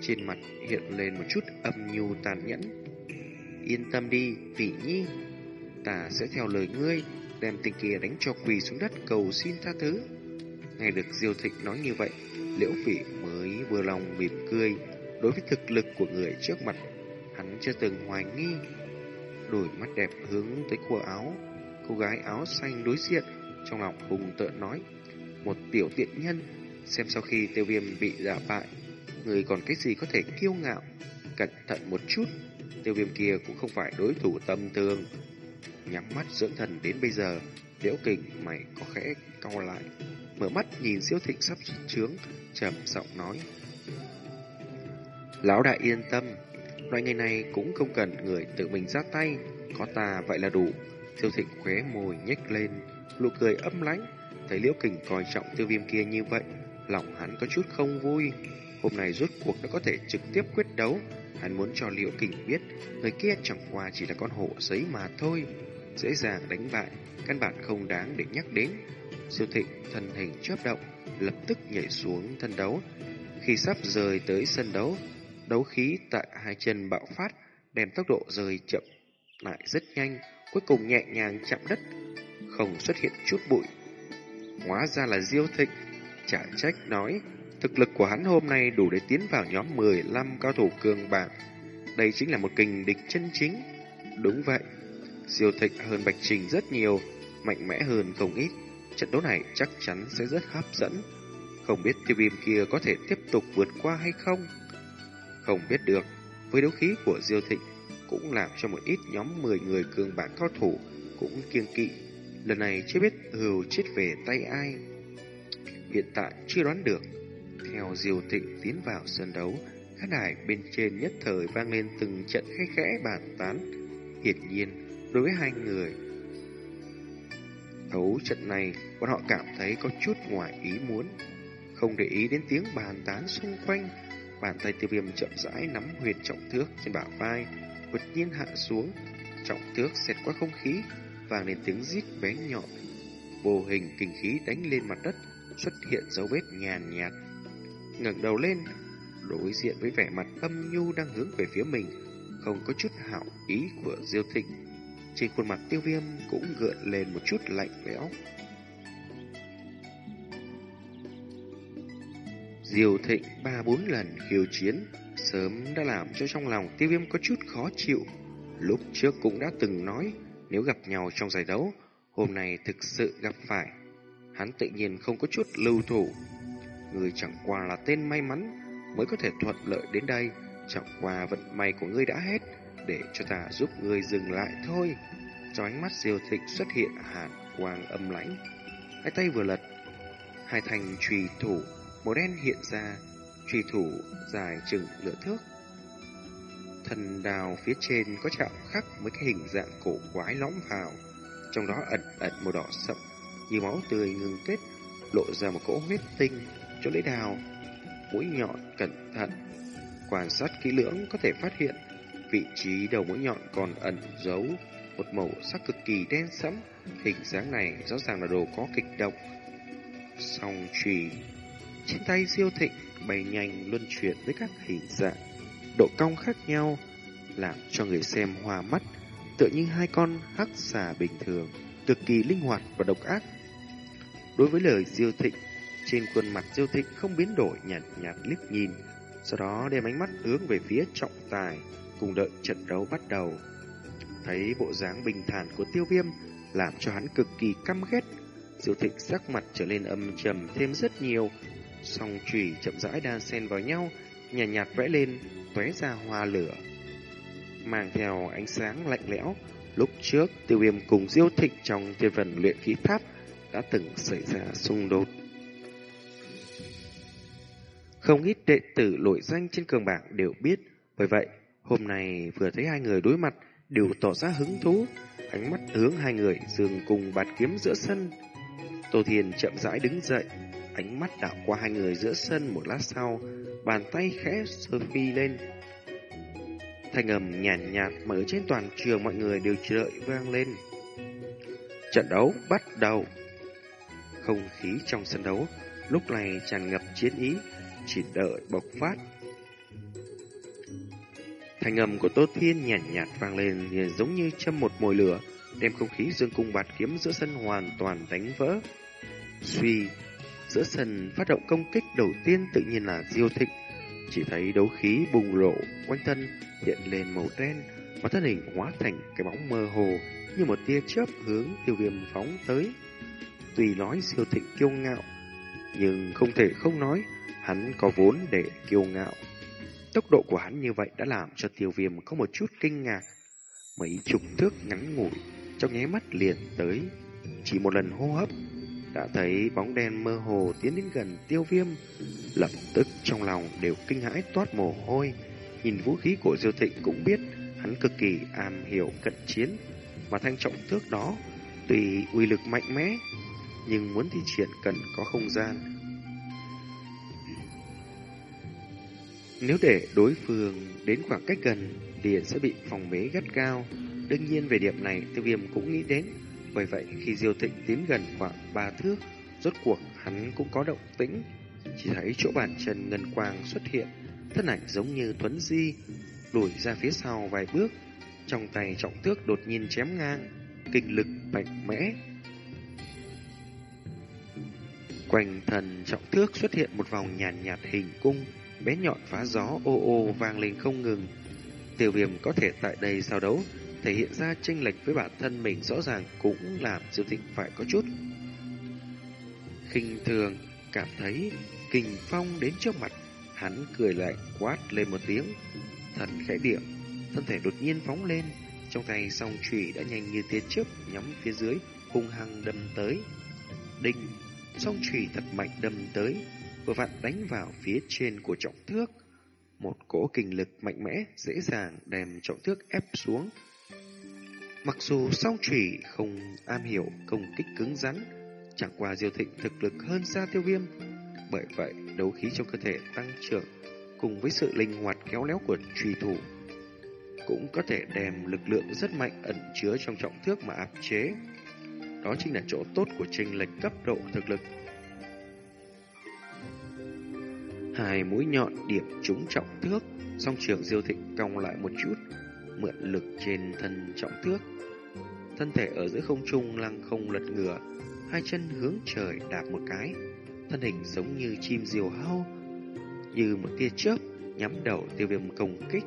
trên mặt hiện lên một chút âm nhu tàn nhẫn. Yên tâm đi, vị Nhi, ta sẽ theo lời ngươi, đem tên kia đánh cho quỳ xuống đất cầu xin tha thứ. Nghe được Diêu Thịnh nói như vậy, Liễu Phỉ vừa lòng mỉm cười đối với thực lực của người trước mặt. Hắn chưa từng hoài nghi. Đổi mắt đẹp hướng tới cô áo, cô gái áo xanh đối diện, trong lòng hùng tợn nói. Một tiểu tiện nhân, xem sau khi tiêu viêm bị đả bại, người còn cái gì có thể kiêu ngạo. Cẩn thận một chút, tiêu viêm kia cũng không phải đối thủ tâm thường. Nhắm mắt dưỡng thần đến bây giờ, liễu kình mày có khẽ cau lại mở mắt nhìn siêu thịnh sắp trướng, trầm giọng nói. Lão đại yên tâm, loại người này cũng không cần người tự mình ra tay, có ta vậy là đủ. Siêu thịnh khóe môi nhếch lên, nụ cười ấm lãnh, thấy liễu kình coi trọng tiêu viêm kia như vậy, lòng hắn có chút không vui. Hôm nay rốt cuộc đã có thể trực tiếp quyết đấu, hắn muốn cho liễu kình biết, người kia chẳng qua chỉ là con hổ giấy mà thôi. Dễ dàng đánh bại, căn bản không đáng để nhắc đến. Siêu thịnh thân hình chớp động, lập tức nhảy xuống thân đấu. Khi sắp rời tới sân đấu, đấu khí tại hai chân bạo phát, đem tốc độ rời chậm lại rất nhanh, cuối cùng nhẹ nhàng chạm đất, không xuất hiện chút bụi. Hóa ra là Diêu Thịnh, chả trách nói, thực lực của hắn hôm nay đủ để tiến vào nhóm 15 cao thủ cường bảng. Đây chính là một kình địch chân chính. Đúng vậy, Diêu Thịnh hơn Bạch Trình rất nhiều, mạnh mẽ hơn không ít. Trận đấu này chắc chắn sẽ rất hấp dẫn. Không biết tiêu viêm kia có thể tiếp tục vượt qua hay không? Không biết được, với đấu khí của Diêu Thịnh cũng làm cho một ít nhóm 10 người cường bản cao thủ cũng kiêng kỵ. Lần này chưa biết hừu chết về tay ai. Hiện tại chưa đoán được. Theo Diêu Thịnh tiến vào sân đấu, khán đài bên trên nhất thời vang lên từng trận khẽ khẽ bàn tán. Hiển nhiên, đối với hai người Thấu trận này, bọn họ cảm thấy có chút ngoài ý muốn. Không để ý đến tiếng bàn tán xung quanh, bàn tay tiêu viêm chậm rãi nắm huyệt trọng thước trên bả vai, đột nhiên hạ xuống. Trọng thước xẹt qua không khí, vang lên tiếng rít bé nhọn. Vô hình kinh khí đánh lên mặt đất, xuất hiện dấu vết nhàn nhạt. ngẩng đầu lên, đối diện với vẻ mặt âm nhu đang hướng về phía mình, không có chút hảo ý của Diêu Thịnh trên khuôn mặt tiêu viêm cũng gợn lên một chút lạnh lẽo. Diều thịnh ba bốn lần khiêu chiến, sớm đã làm cho trong lòng tiêu viêm có chút khó chịu. Lúc trước cũng đã từng nói, nếu gặp nhau trong giải đấu, hôm nay thực sự gặp phải. Hắn tự nhiên không có chút lưu thủ. Người chẳng qua là tên may mắn mới có thể thuận lợi đến đây. Chẳng qua vận may của ngươi đã hết, để cho ta giúp ngươi dừng lại thôi. Trong ánh mắt diêu thịnh xuất hiện hàn quang âm lãnh. Hai tay vừa lật, hai thành trùy thủ màu đen hiện ra, trùy thủ dài chừng lửa thước. Thần đào phía trên có chạm khắc mấy cái hình dạng cổ quái lõm vào, trong đó ẩn ẩn màu đỏ sậm, như máu tươi ngừng kết, lộ ra một cỗ huyết tinh, chỗ lấy đào, mũi nhọn cẩn thận. Quan sát kỹ lưỡng có thể phát hiện vị trí đầu mũi nhọn còn ẩn giấu một màu sắc cực kỳ đen sẫm, hình dáng này rõ ràng là đồ có kịch độc. Song chùy trên tay Diêu Thịnh bay nhanh luân chuyển với các hình dạng, độ cong khác nhau, làm cho người xem hoa mắt, tựa như hai con hắc xà bình thường, cực kỳ linh hoạt và độc ác. Đối với lời Diêu Thịnh, trên khuôn mặt Diêu Thịnh không biến đổi nhạt nhạt liếc nhìn, sau đó đem ánh mắt hướng về phía trọng tài, cùng đợi trận đấu bắt đầu. Thấy bộ dáng bình thản của tiêu viêm, làm cho hắn cực kỳ căm ghét. Diêu Thịnh sắc mặt trở lên âm trầm thêm rất nhiều, song chùy chậm rãi đan xen vào nhau, nhạt nhạt vẽ lên, tóe ra hoa lửa. Mang theo ánh sáng lạnh lẽo, lúc trước tiêu viêm cùng Diêu Thịnh trong thiên phần luyện khí tháp đã từng xảy ra xung đột. Không ít đệ tử nổi danh trên cường bảng đều biết, bởi vậy hôm nay vừa thấy hai người đối mặt đều tỏ ra hứng thú, ánh mắt hướng hai người dường cùng bạt kiếm giữa sân. Tô thiền chậm rãi đứng dậy, ánh mắt đảo qua hai người giữa sân một lát sau, bàn tay khẽ sơ phi lên. Thanh âm nhàn nhạt, nhạt mở trên toàn trường mọi người đều chờ đợi vang lên. Trận đấu bắt đầu. Không khí trong sân đấu lúc này tràn ngập chiến ý, chỉ đợi bộc phát. Thanh âm của Tô Thiên nhàn nhạt, nhạt vang lên giống như châm một mồi lửa, đem không khí dương cung bạt kiếm giữa sân hoàn toàn đánh vỡ. Suy, giữa sân phát động công kích đầu tiên tự nhiên là Diêu Thịnh. Chỉ thấy đấu khí bùng lộ quanh thân hiện lên màu đen, và thân hình hóa thành cái bóng mơ hồ như một tia chớp hướng tiêu viêm phóng tới. Tùy nói Diêu Thịnh kiêu ngạo, nhưng không thể không nói hắn có vốn để kiêu ngạo. Tốc độ của hắn như vậy đã làm cho tiêu viêm có một chút kinh ngạc. Mấy chục thước ngắn ngủi, trong nháy mắt liền tới. Chỉ một lần hô hấp, đã thấy bóng đen mơ hồ tiến đến gần tiêu viêm. Lập tức trong lòng đều kinh hãi toát mồ hôi. Nhìn vũ khí của Diêu Thịnh cũng biết hắn cực kỳ am hiểu cận chiến. Mà thanh trọng thước đó, tùy uy lực mạnh mẽ, nhưng muốn thi triển cần có không gian Nếu để đối phương đến khoảng cách gần, liền sẽ bị phòng bế gắt cao. Đương nhiên về điểm này, tiêu viêm cũng nghĩ đến. Bởi vậy, khi Diêu Thịnh tiến gần khoảng ba thước, rốt cuộc hắn cũng có động tĩnh. Chỉ thấy chỗ bàn chân ngân quang xuất hiện, thân ảnh giống như Tuấn Di, lùi ra phía sau vài bước. Trong tay trọng thước đột nhiên chém ngang, kinh lực mạnh mẽ. Quanh thần trọng thước xuất hiện một vòng nhàn nhạt, nhạt hình cung, bé nhọn phá gió ô ô vang lên không ngừng. Tiêu viêm có thể tại đây sao đấu, thể hiện ra chênh lệch với bản thân mình rõ ràng cũng làm Diêu Thịnh phải có chút. khinh thường, cảm thấy kình phong đến trước mặt, hắn cười lại quát lên một tiếng, thần khẽ điểm, thân thể đột nhiên phóng lên, trong tay song chủy đã nhanh như tia chớp nhắm phía dưới, hung hăng đâm tới. Đinh, song chủy thật mạnh đâm tới, vừa vặn đánh vào phía trên của trọng thước. Một cỗ kinh lực mạnh mẽ dễ dàng đem trọng thước ép xuống. Mặc dù song trùy không am hiểu công kích cứng rắn, chẳng qua diêu thịnh thực lực hơn xa tiêu viêm. Bởi vậy, đấu khí trong cơ thể tăng trưởng cùng với sự linh hoạt khéo léo của truy thủ cũng có thể đem lực lượng rất mạnh ẩn chứa trong trọng thước mà áp chế. Đó chính là chỗ tốt của trình lệch cấp độ thực lực Hai mũi nhọn điểm trúng trọng thước, song trường diêu thịnh cong lại một chút, mượn lực trên thân trọng thước. Thân thể ở giữa không trung lăng không lật ngửa, hai chân hướng trời đạp một cái, thân hình giống như chim diều hâu, như một tia chớp nhắm đầu tiêu viêm công kích,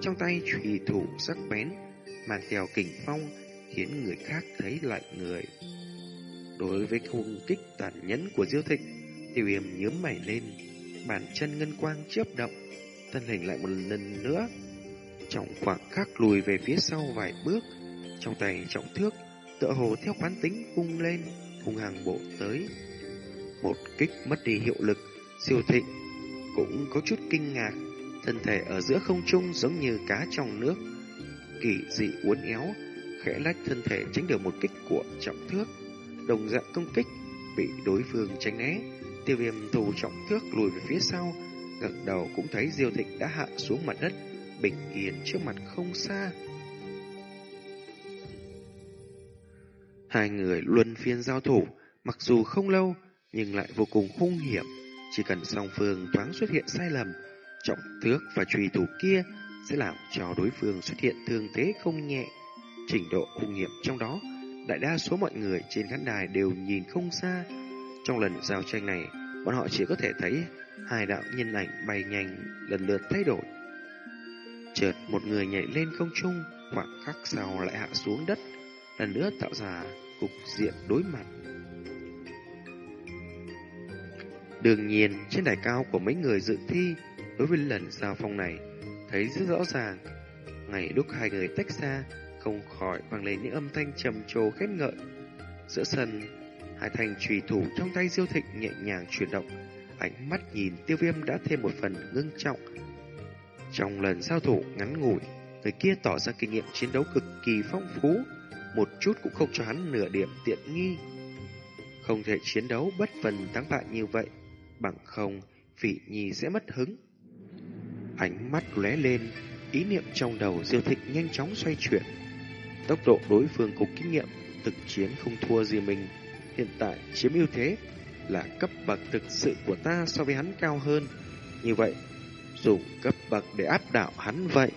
trong tay chùy thủ sắc bén, mang theo kình phong, khiến người khác thấy lạnh người. Đối với công kích tàn nhẫn của Diêu Thịnh, tiêu viêm nhớm mày lên, bàn chân ngân quang chớp động, thân hình lại một lần nữa. trọng khoảng khắc lùi về phía sau vài bước, trong tay trọng thước, tựa hồ theo quán tính vung lên, hung hăng bộ tới. Một kích mất đi hiệu lực, siêu thịnh cũng có chút kinh ngạc, thân thể ở giữa không trung giống như cá trong nước, kỳ dị uốn éo, khẽ lách thân thể tránh được một kích của trọng thước, đồng dạng công kích bị đối phương tránh né Tiêu viêm thủ trọng thước lùi về phía sau, ngẩng đầu cũng thấy Diêu Thịnh đã hạ xuống mặt đất, bình yên trước mặt không xa. Hai người luân phiên giao thủ, mặc dù không lâu, nhưng lại vô cùng hung hiểm. Chỉ cần song phương thoáng xuất hiện sai lầm, trọng thước và truy thủ kia sẽ làm cho đối phương xuất hiện thương thế không nhẹ. Trình độ hung hiểm trong đó, đại đa số mọi người trên khán đài đều nhìn không xa. Trong lần giao tranh này, bọn họ chỉ có thể thấy hai đạo nhân ảnh bay nhanh lần lượt thay đổi. Chợt một người nhảy lên không trung, khoảng khắc sau lại hạ xuống đất, lần nữa tạo ra cục diện đối mặt. Đương nhiên, trên đài cao của mấy người dự thi, đối với lần giao phong này, thấy rất rõ ràng. Ngày lúc hai người tách ra, không khỏi vang lên những âm thanh trầm trồ khét ngợi. Giữa sân, hai thanh trùy thủ trong tay diêu thịnh nhẹ nhàng chuyển động, ánh mắt nhìn tiêu viêm đã thêm một phần ngưng trọng. Trong lần giao thủ ngắn ngủi, người kia tỏ ra kinh nghiệm chiến đấu cực kỳ phong phú, một chút cũng không cho hắn nửa điểm tiện nghi. Không thể chiến đấu bất phần thắng bại như vậy, bằng không, vị nhi sẽ mất hứng. Ánh mắt lóe lên, ý niệm trong đầu diêu thịnh nhanh chóng xoay chuyển. Tốc độ đối phương cùng kinh nghiệm, thực chiến không thua gì mình. Hiện tại chiếm ưu thế là cấp bậc thực sự của ta so với hắn cao hơn. Như vậy, dùng cấp bậc để áp đảo hắn vậy.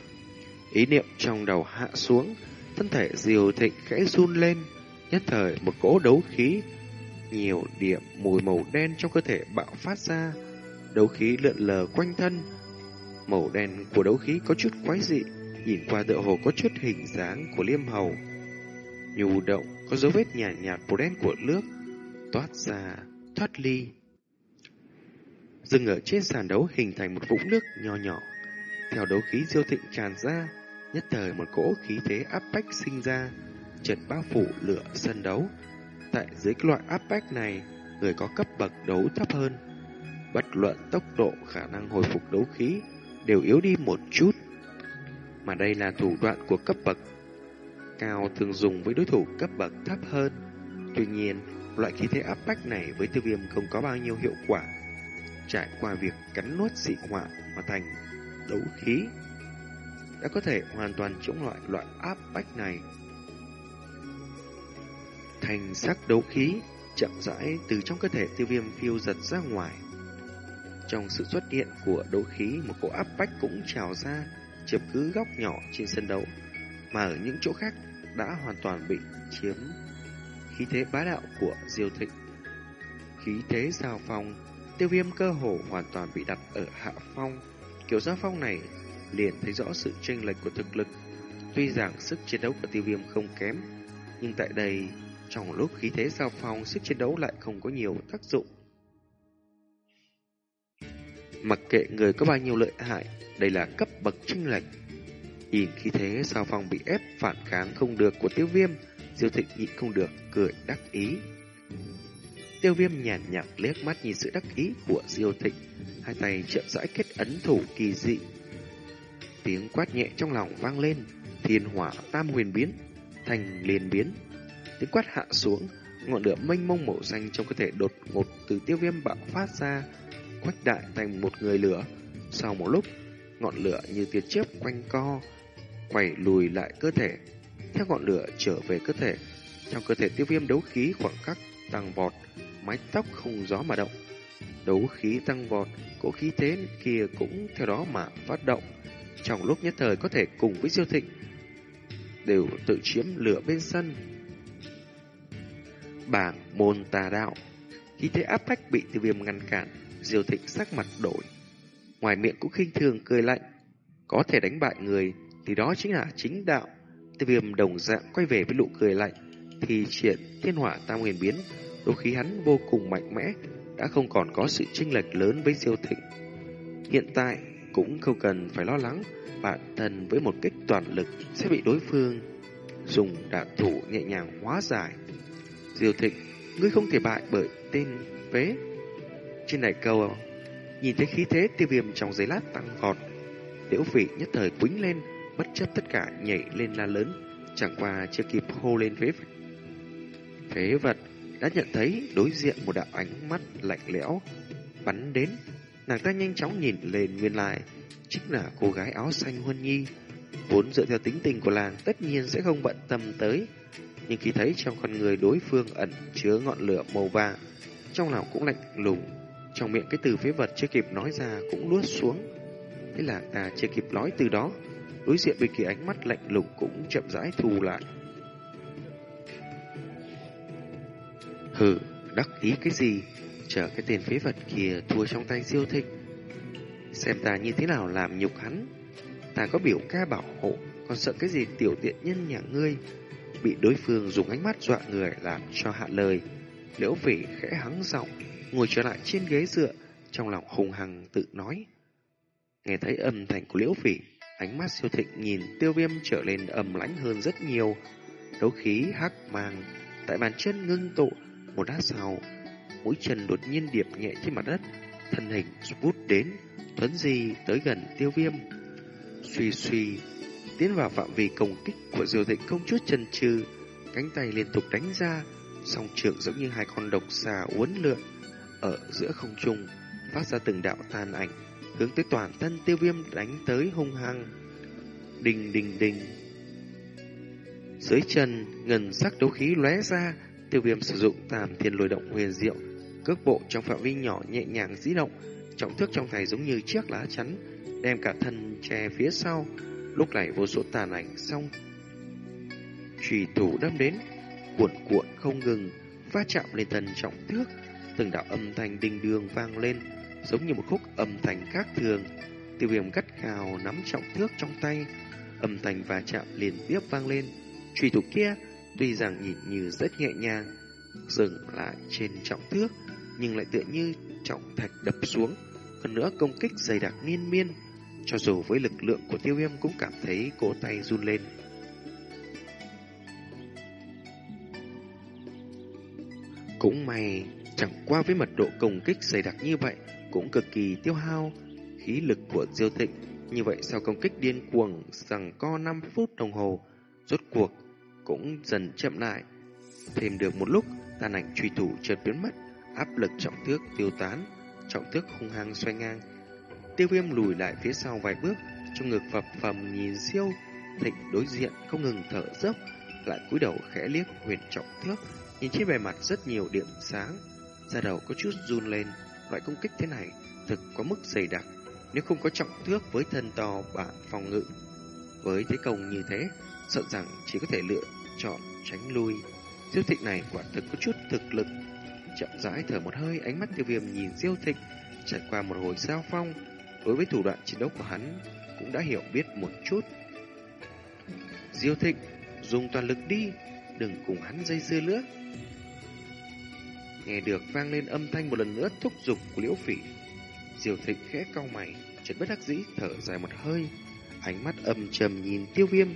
Ý niệm trong đầu hạ xuống, thân thể diều thịnh khẽ run lên, nhất thời một cỗ đấu khí, nhiều điểm mùi màu đen trong cơ thể bạo phát ra, đấu khí lượn lờ quanh thân. Màu đen của đấu khí có chút quái dị, nhìn qua tựa hồ có chút hình dáng của liêm hầu. Nhu động có dấu vết nhàn nhạt, nhạt màu đen của nước toát ra thoát ly. Dừng ở trên sàn đấu hình thành một vũng nước nhỏ nhỏ. Theo đấu khí diêu thịnh tràn ra, nhất thời một cỗ khí thế áp bách sinh ra, trận bao phủ lửa sân đấu. Tại dưới loại áp bách này, người có cấp bậc đấu thấp hơn. Bất luận tốc độ khả năng hồi phục đấu khí đều yếu đi một chút. Mà đây là thủ đoạn của cấp bậc cao thường dùng với đối thủ cấp bậc thấp hơn. Tuy nhiên, loại khí thế áp bách này với tiêu viêm không có bao nhiêu hiệu quả. Trải qua việc cắn nuốt dị hỏa mà thành đấu khí, đã có thể hoàn toàn chống lại loại áp bách này. Thành sắc đấu khí chậm rãi từ trong cơ thể tiêu viêm phiêu giật ra ngoài. Trong sự xuất hiện của đấu khí, một cỗ áp bách cũng trào ra, chiếm cứ góc nhỏ trên sân đấu, mà ở những chỗ khác đã hoàn toàn bị chiếm khí thế bá đạo của Diêu Thịnh. Khí thế giao phong, tiêu viêm cơ hồ hoàn toàn bị đặt ở hạ phong. Kiểu giao phong này liền thấy rõ sự chênh lệch của thực lực. Tuy rằng sức chiến đấu của tiêu viêm không kém, nhưng tại đây, trong lúc khí thế giao phong, sức chiến đấu lại không có nhiều tác dụng. Mặc kệ người có bao nhiêu lợi hại, đây là cấp bậc chênh lệch. Nhìn khi thế sao phong bị ép phản kháng không được của tiêu viêm, Diêu Thịnh nhịn không được, cười đắc ý. Tiêu viêm nhàn nhạt liếc mắt nhìn sự đắc ý của Diêu Thịnh, hai tay chậm rãi kết ấn thủ kỳ dị. Tiếng quát nhẹ trong lòng vang lên, thiên hỏa tam huyền biến, thành liền biến. Tiếng quát hạ xuống, ngọn lửa mênh mông màu xanh trong cơ thể đột ngột từ tiêu viêm bạo phát ra, quách đại thành một người lửa. Sau một lúc, ngọn lửa như tia chớp quanh co, quay lùi lại cơ thể, theo ngọn lửa trở về cơ thể. Trong cơ thể tiêu viêm đấu khí khoảng khắc tăng vọt, mái tóc không gió mà động. Đấu khí tăng vọt, cỗ khí thế kia cũng theo đó mà phát động. Trong lúc nhất thời có thể cùng với siêu thịnh, đều tự chiếm lửa bên sân. Bảng môn tà đạo, khí thế áp bách bị tiêu viêm ngăn cản, diêu thịnh sắc mặt đổi. Ngoài miệng cũng khinh thường cười lạnh, có thể đánh bại người thì đó chính là chính đạo. Tiêu viêm đồng dạng quay về với nụ cười lạnh, thì triển thiên hỏa tam huyền biến, đôi khí hắn vô cùng mạnh mẽ, đã không còn có sự chênh lệch lớn với siêu thịnh. Hiện tại cũng không cần phải lo lắng, bản thân với một kích toàn lực sẽ bị đối phương dùng đạn thủ nhẹ nhàng hóa giải. Diêu thịnh, ngươi không thể bại bởi tên vế. Trên đại cầu nhìn thấy khí thế tiêu viêm trong giấy lát tăng vọt, liễu vị nhất thời quính lên, bất chấp tất cả nhảy lên la lớn, chẳng qua chưa kịp hô lên phế vật. Phế vật đã nhận thấy đối diện một đạo ánh mắt lạnh lẽo bắn đến, nàng ta nhanh chóng nhìn lên nguyên lại, chính là cô gái áo xanh Huân Nhi. Vốn dựa theo tính tình của làng tất nhiên sẽ không bận tâm tới. nhưng khi thấy trong con người đối phương ẩn chứa ngọn lửa màu vàng, trong lòng cũng lạnh lùng. Trong miệng cái từ phế vật chưa kịp nói ra cũng luốt xuống. Thế là ta chưa kịp nói từ đó, đối diện với kia ánh mắt lạnh lùng cũng chậm rãi thu lại. Hừ, đắc ý cái gì? Chờ cái tên phế vật kia thua trong tay siêu thịnh. Xem ta như thế nào làm nhục hắn. Ta có biểu ca bảo hộ, còn sợ cái gì tiểu tiện nhân nhà ngươi. Bị đối phương dùng ánh mắt dọa người làm cho hạ lời. Liễu phỉ khẽ hắng giọng, ngồi trở lại trên ghế dựa, trong lòng hùng hằng tự nói. Nghe thấy âm thanh của liễu phỉ, ánh mắt siêu thịnh nhìn tiêu viêm trở lên ẩm lãnh hơn rất nhiều. Đấu khí hắc mang, tại bàn chân ngưng tụ, một đá sau, mũi chân đột nhiên điệp nhẹ trên mặt đất, thân hình vút đến, thuấn di tới gần tiêu viêm. Suy suy, tiến vào phạm vi công kích của diều thịnh không chút chân chừ, cánh tay liên tục đánh ra, song trường giống như hai con độc xà uốn lượn ở giữa không trung, phát ra từng đạo tàn ảnh, hướng tới toàn thân tiêu viêm đánh tới hung hăng. Đình đình đình. Dưới chân, ngân sắc đấu khí lóe ra, tiêu viêm sử dụng tàm thiên lôi động huyền diệu, cước bộ trong phạm vi nhỏ nhẹ nhàng dĩ động, trọng thước trong tay giống như chiếc lá chắn, đem cả thân che phía sau. Lúc này vô số tàn ảnh xong, trùy thủ đâm đến, cuộn cuộn không ngừng, va chạm lên thân trọng thước, từng đạo âm thanh đình đường vang lên, giống như một khúc âm thanh khác thường. Tiêu viêm gắt gào nắm trọng thước trong tay, âm thanh va chạm liên tiếp vang lên. Truy thủ kia, tuy rằng nhìn như rất nhẹ nhàng, dừng lại trên trọng thước, nhưng lại tựa như trọng thạch đập xuống. Hơn nữa công kích dày đặc liên miên, cho dù với lực lượng của tiêu viêm cũng cảm thấy cổ tay run lên. Cũng may, chẳng qua với mật độ công kích dày đặc như vậy, cũng cực kỳ tiêu hao khí lực của Diêu Tịnh. Như vậy sau công kích điên cuồng rằng co 5 phút đồng hồ, rốt cuộc cũng dần chậm lại. Thêm được một lúc, tàn ảnh truy thủ chợt biến mất, áp lực trọng thước tiêu tán, trọng thước hung hăng xoay ngang. Tiêu viêm lùi lại phía sau vài bước, trong ngực phập phầm nhìn siêu, thịnh đối diện không ngừng thở dốc, lại cúi đầu khẽ liếc huyền trọng thước, nhìn trên bề mặt rất nhiều điểm sáng, da đầu có chút run lên, loại công kích thế này thực có mức dày đặc, nếu không có trọng thước với thân to bản phòng ngự. Với thế công như thế, sợ rằng chỉ có thể lựa chọn tránh lui. Diêu thịnh này quả thực có chút thực lực. Chậm rãi thở một hơi, ánh mắt tiêu viêm nhìn diêu thịnh, trải qua một hồi giao phong, đối với thủ đoạn chiến đấu của hắn cũng đã hiểu biết một chút. Diêu thịnh, dùng toàn lực đi, đừng cùng hắn dây dưa nữa. Nghe được vang lên âm thanh một lần nữa thúc giục của liễu phỉ. diều thịnh khẽ cau mày, chợt bất đắc dĩ thở dài một hơi, ánh mắt âm trầm nhìn tiêu viêm,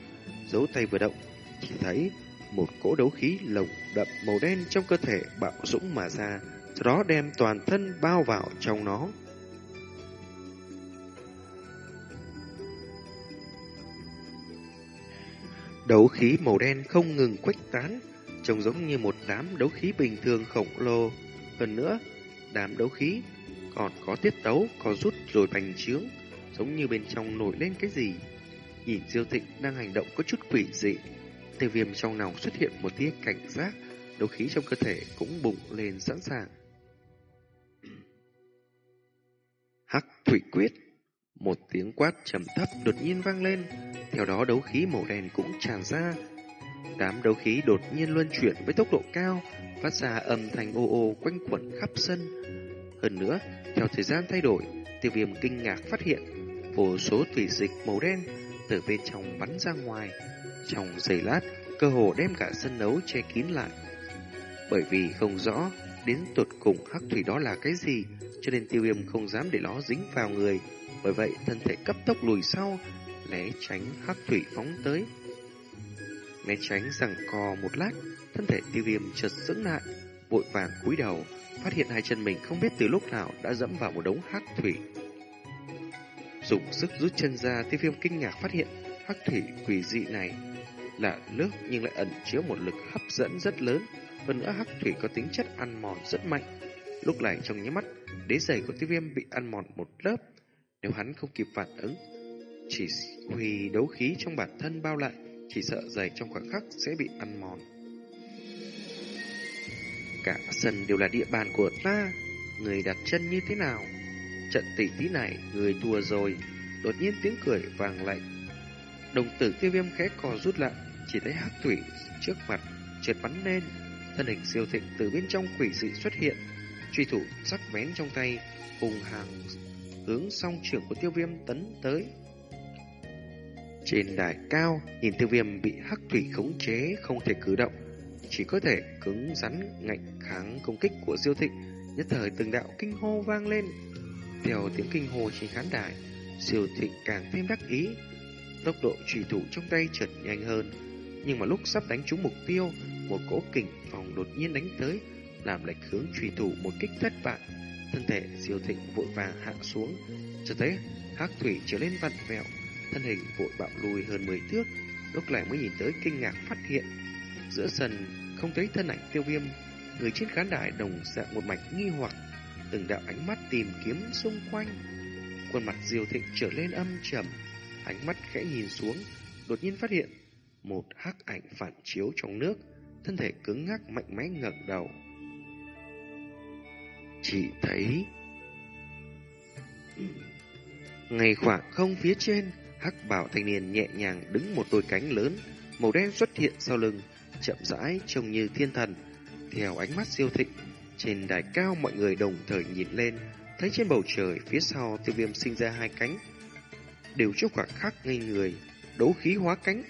giấu tay vừa động, chỉ thấy một cỗ đấu khí lồng đậm màu đen trong cơ thể bạo dũng mà ra, sau đó đem toàn thân bao vào trong nó. Đấu khí màu đen không ngừng khuếch tán, trông giống như một đám đấu khí bình thường khổng lồ. Hơn nữa, đám đấu khí còn có tiết tấu, có rút rồi bành trướng, giống như bên trong nổi lên cái gì. Nhìn Diêu Thịnh đang hành động có chút quỷ dị, tiêu viêm trong lòng xuất hiện một tia cảnh giác, đấu khí trong cơ thể cũng bùng lên sẵn sàng. Hắc thủy quyết Một tiếng quát trầm thấp đột nhiên vang lên, theo đó đấu khí màu đen cũng tràn ra. Đám đấu khí đột nhiên luân chuyển với tốc độ cao, phát ra âm thanh ô ô quanh quẩn khắp sân. Hơn nữa, theo thời gian thay đổi, tiêu viêm kinh ngạc phát hiện vô số thủy dịch màu đen từ bên trong bắn ra ngoài. Trong giây lát, cơ hồ đem cả sân đấu che kín lại. Bởi vì không rõ đến tột cùng hắc thủy đó là cái gì, cho nên tiêu viêm không dám để nó dính vào người. Bởi vậy, thân thể cấp tốc lùi sau, né tránh hắc thủy phóng tới. Né tránh rằng co một lát, thân thể tiêu viêm chợt sững lại, vội vàng cúi đầu, phát hiện hai chân mình không biết từ lúc nào đã dẫm vào một đống hắc thủy. Dùng sức rút chân ra, tiêu viêm kinh ngạc phát hiện hắc thủy quỷ dị này là nước nhưng lại ẩn chứa một lực hấp dẫn rất lớn. Hơn nữa hắc thủy có tính chất ăn mòn rất mạnh. Lúc này trong nháy mắt, đế giày của tiêu viêm bị ăn mòn một lớp. Nếu hắn không kịp phản ứng, chỉ huy đấu khí trong bản thân bao lại, chỉ sợ giày trong khoảng khắc sẽ bị ăn mòn. Cả sân đều là địa bàn của ta, người đặt chân như thế nào? Trận tỷ tí này, người thua rồi. Đột nhiên tiếng cười vàng lạnh. Đồng tử tiêu viêm khẽ cò rút lại, chỉ thấy hắc thủy trước mặt chợt bắn lên, thân hình siêu thịnh từ bên trong quỷ dị xuất hiện, truy thủ sắc bén trong tay, hùng hàng hướng song trưởng của tiêu viêm tấn tới. Trên đài cao, nhìn tiêu viêm bị hắc thủy khống chế không thể cử động, chỉ có thể cứng rắn ngạnh kháng công kích của Diêu thịnh, nhất thời từng đạo kinh hô vang lên. Theo tiếng kinh hô trên khán đài, Diêu thịnh càng thêm đắc ý, tốc độ trùy thủ trong tay chợt nhanh hơn, nhưng mà lúc sắp đánh trúng mục tiêu, một cỗ kình phòng đột nhiên đánh tới, làm lệch hướng truy thủ một kích thất bại. Thân thể Diêu thịnh vội vàng hạ xuống, cho thấy hắc thủy trở lên vặn vẹo, thân hình vội bạo lùi hơn 10 thước, lúc này mới nhìn tới kinh ngạc phát hiện. Giữa sân không thấy thân ảnh tiêu viêm, người trên khán đài đồng dạng một mạch nghi hoặc, từng đạo ánh mắt tìm kiếm xung quanh. Khuôn mặt diều thịnh trở lên âm trầm, ánh mắt khẽ nhìn xuống, đột nhiên phát hiện một hắc ảnh phản chiếu trong nước, thân thể cứng ngắc mạnh mẽ ngẩng đầu. Chỉ thấy ngay khoảng không phía trên, hắc bảo thanh niên nhẹ nhàng đứng một đôi cánh lớn, màu đen xuất hiện sau lưng, chậm rãi trông như thiên thần. Theo ánh mắt siêu thịnh, trên đài cao mọi người đồng thời nhìn lên, thấy trên bầu trời phía sau tiêu viêm sinh ra hai cánh, đều trong khoảng khắc ngây người, đấu khí hóa cánh.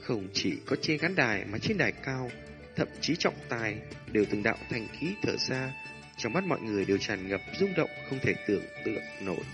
Không chỉ có trên khán đài mà trên đài cao, thậm chí trọng tài đều từng đạo thành khí thở ra, trong mắt mọi người đều tràn ngập rung động không thể tưởng tượng nổi.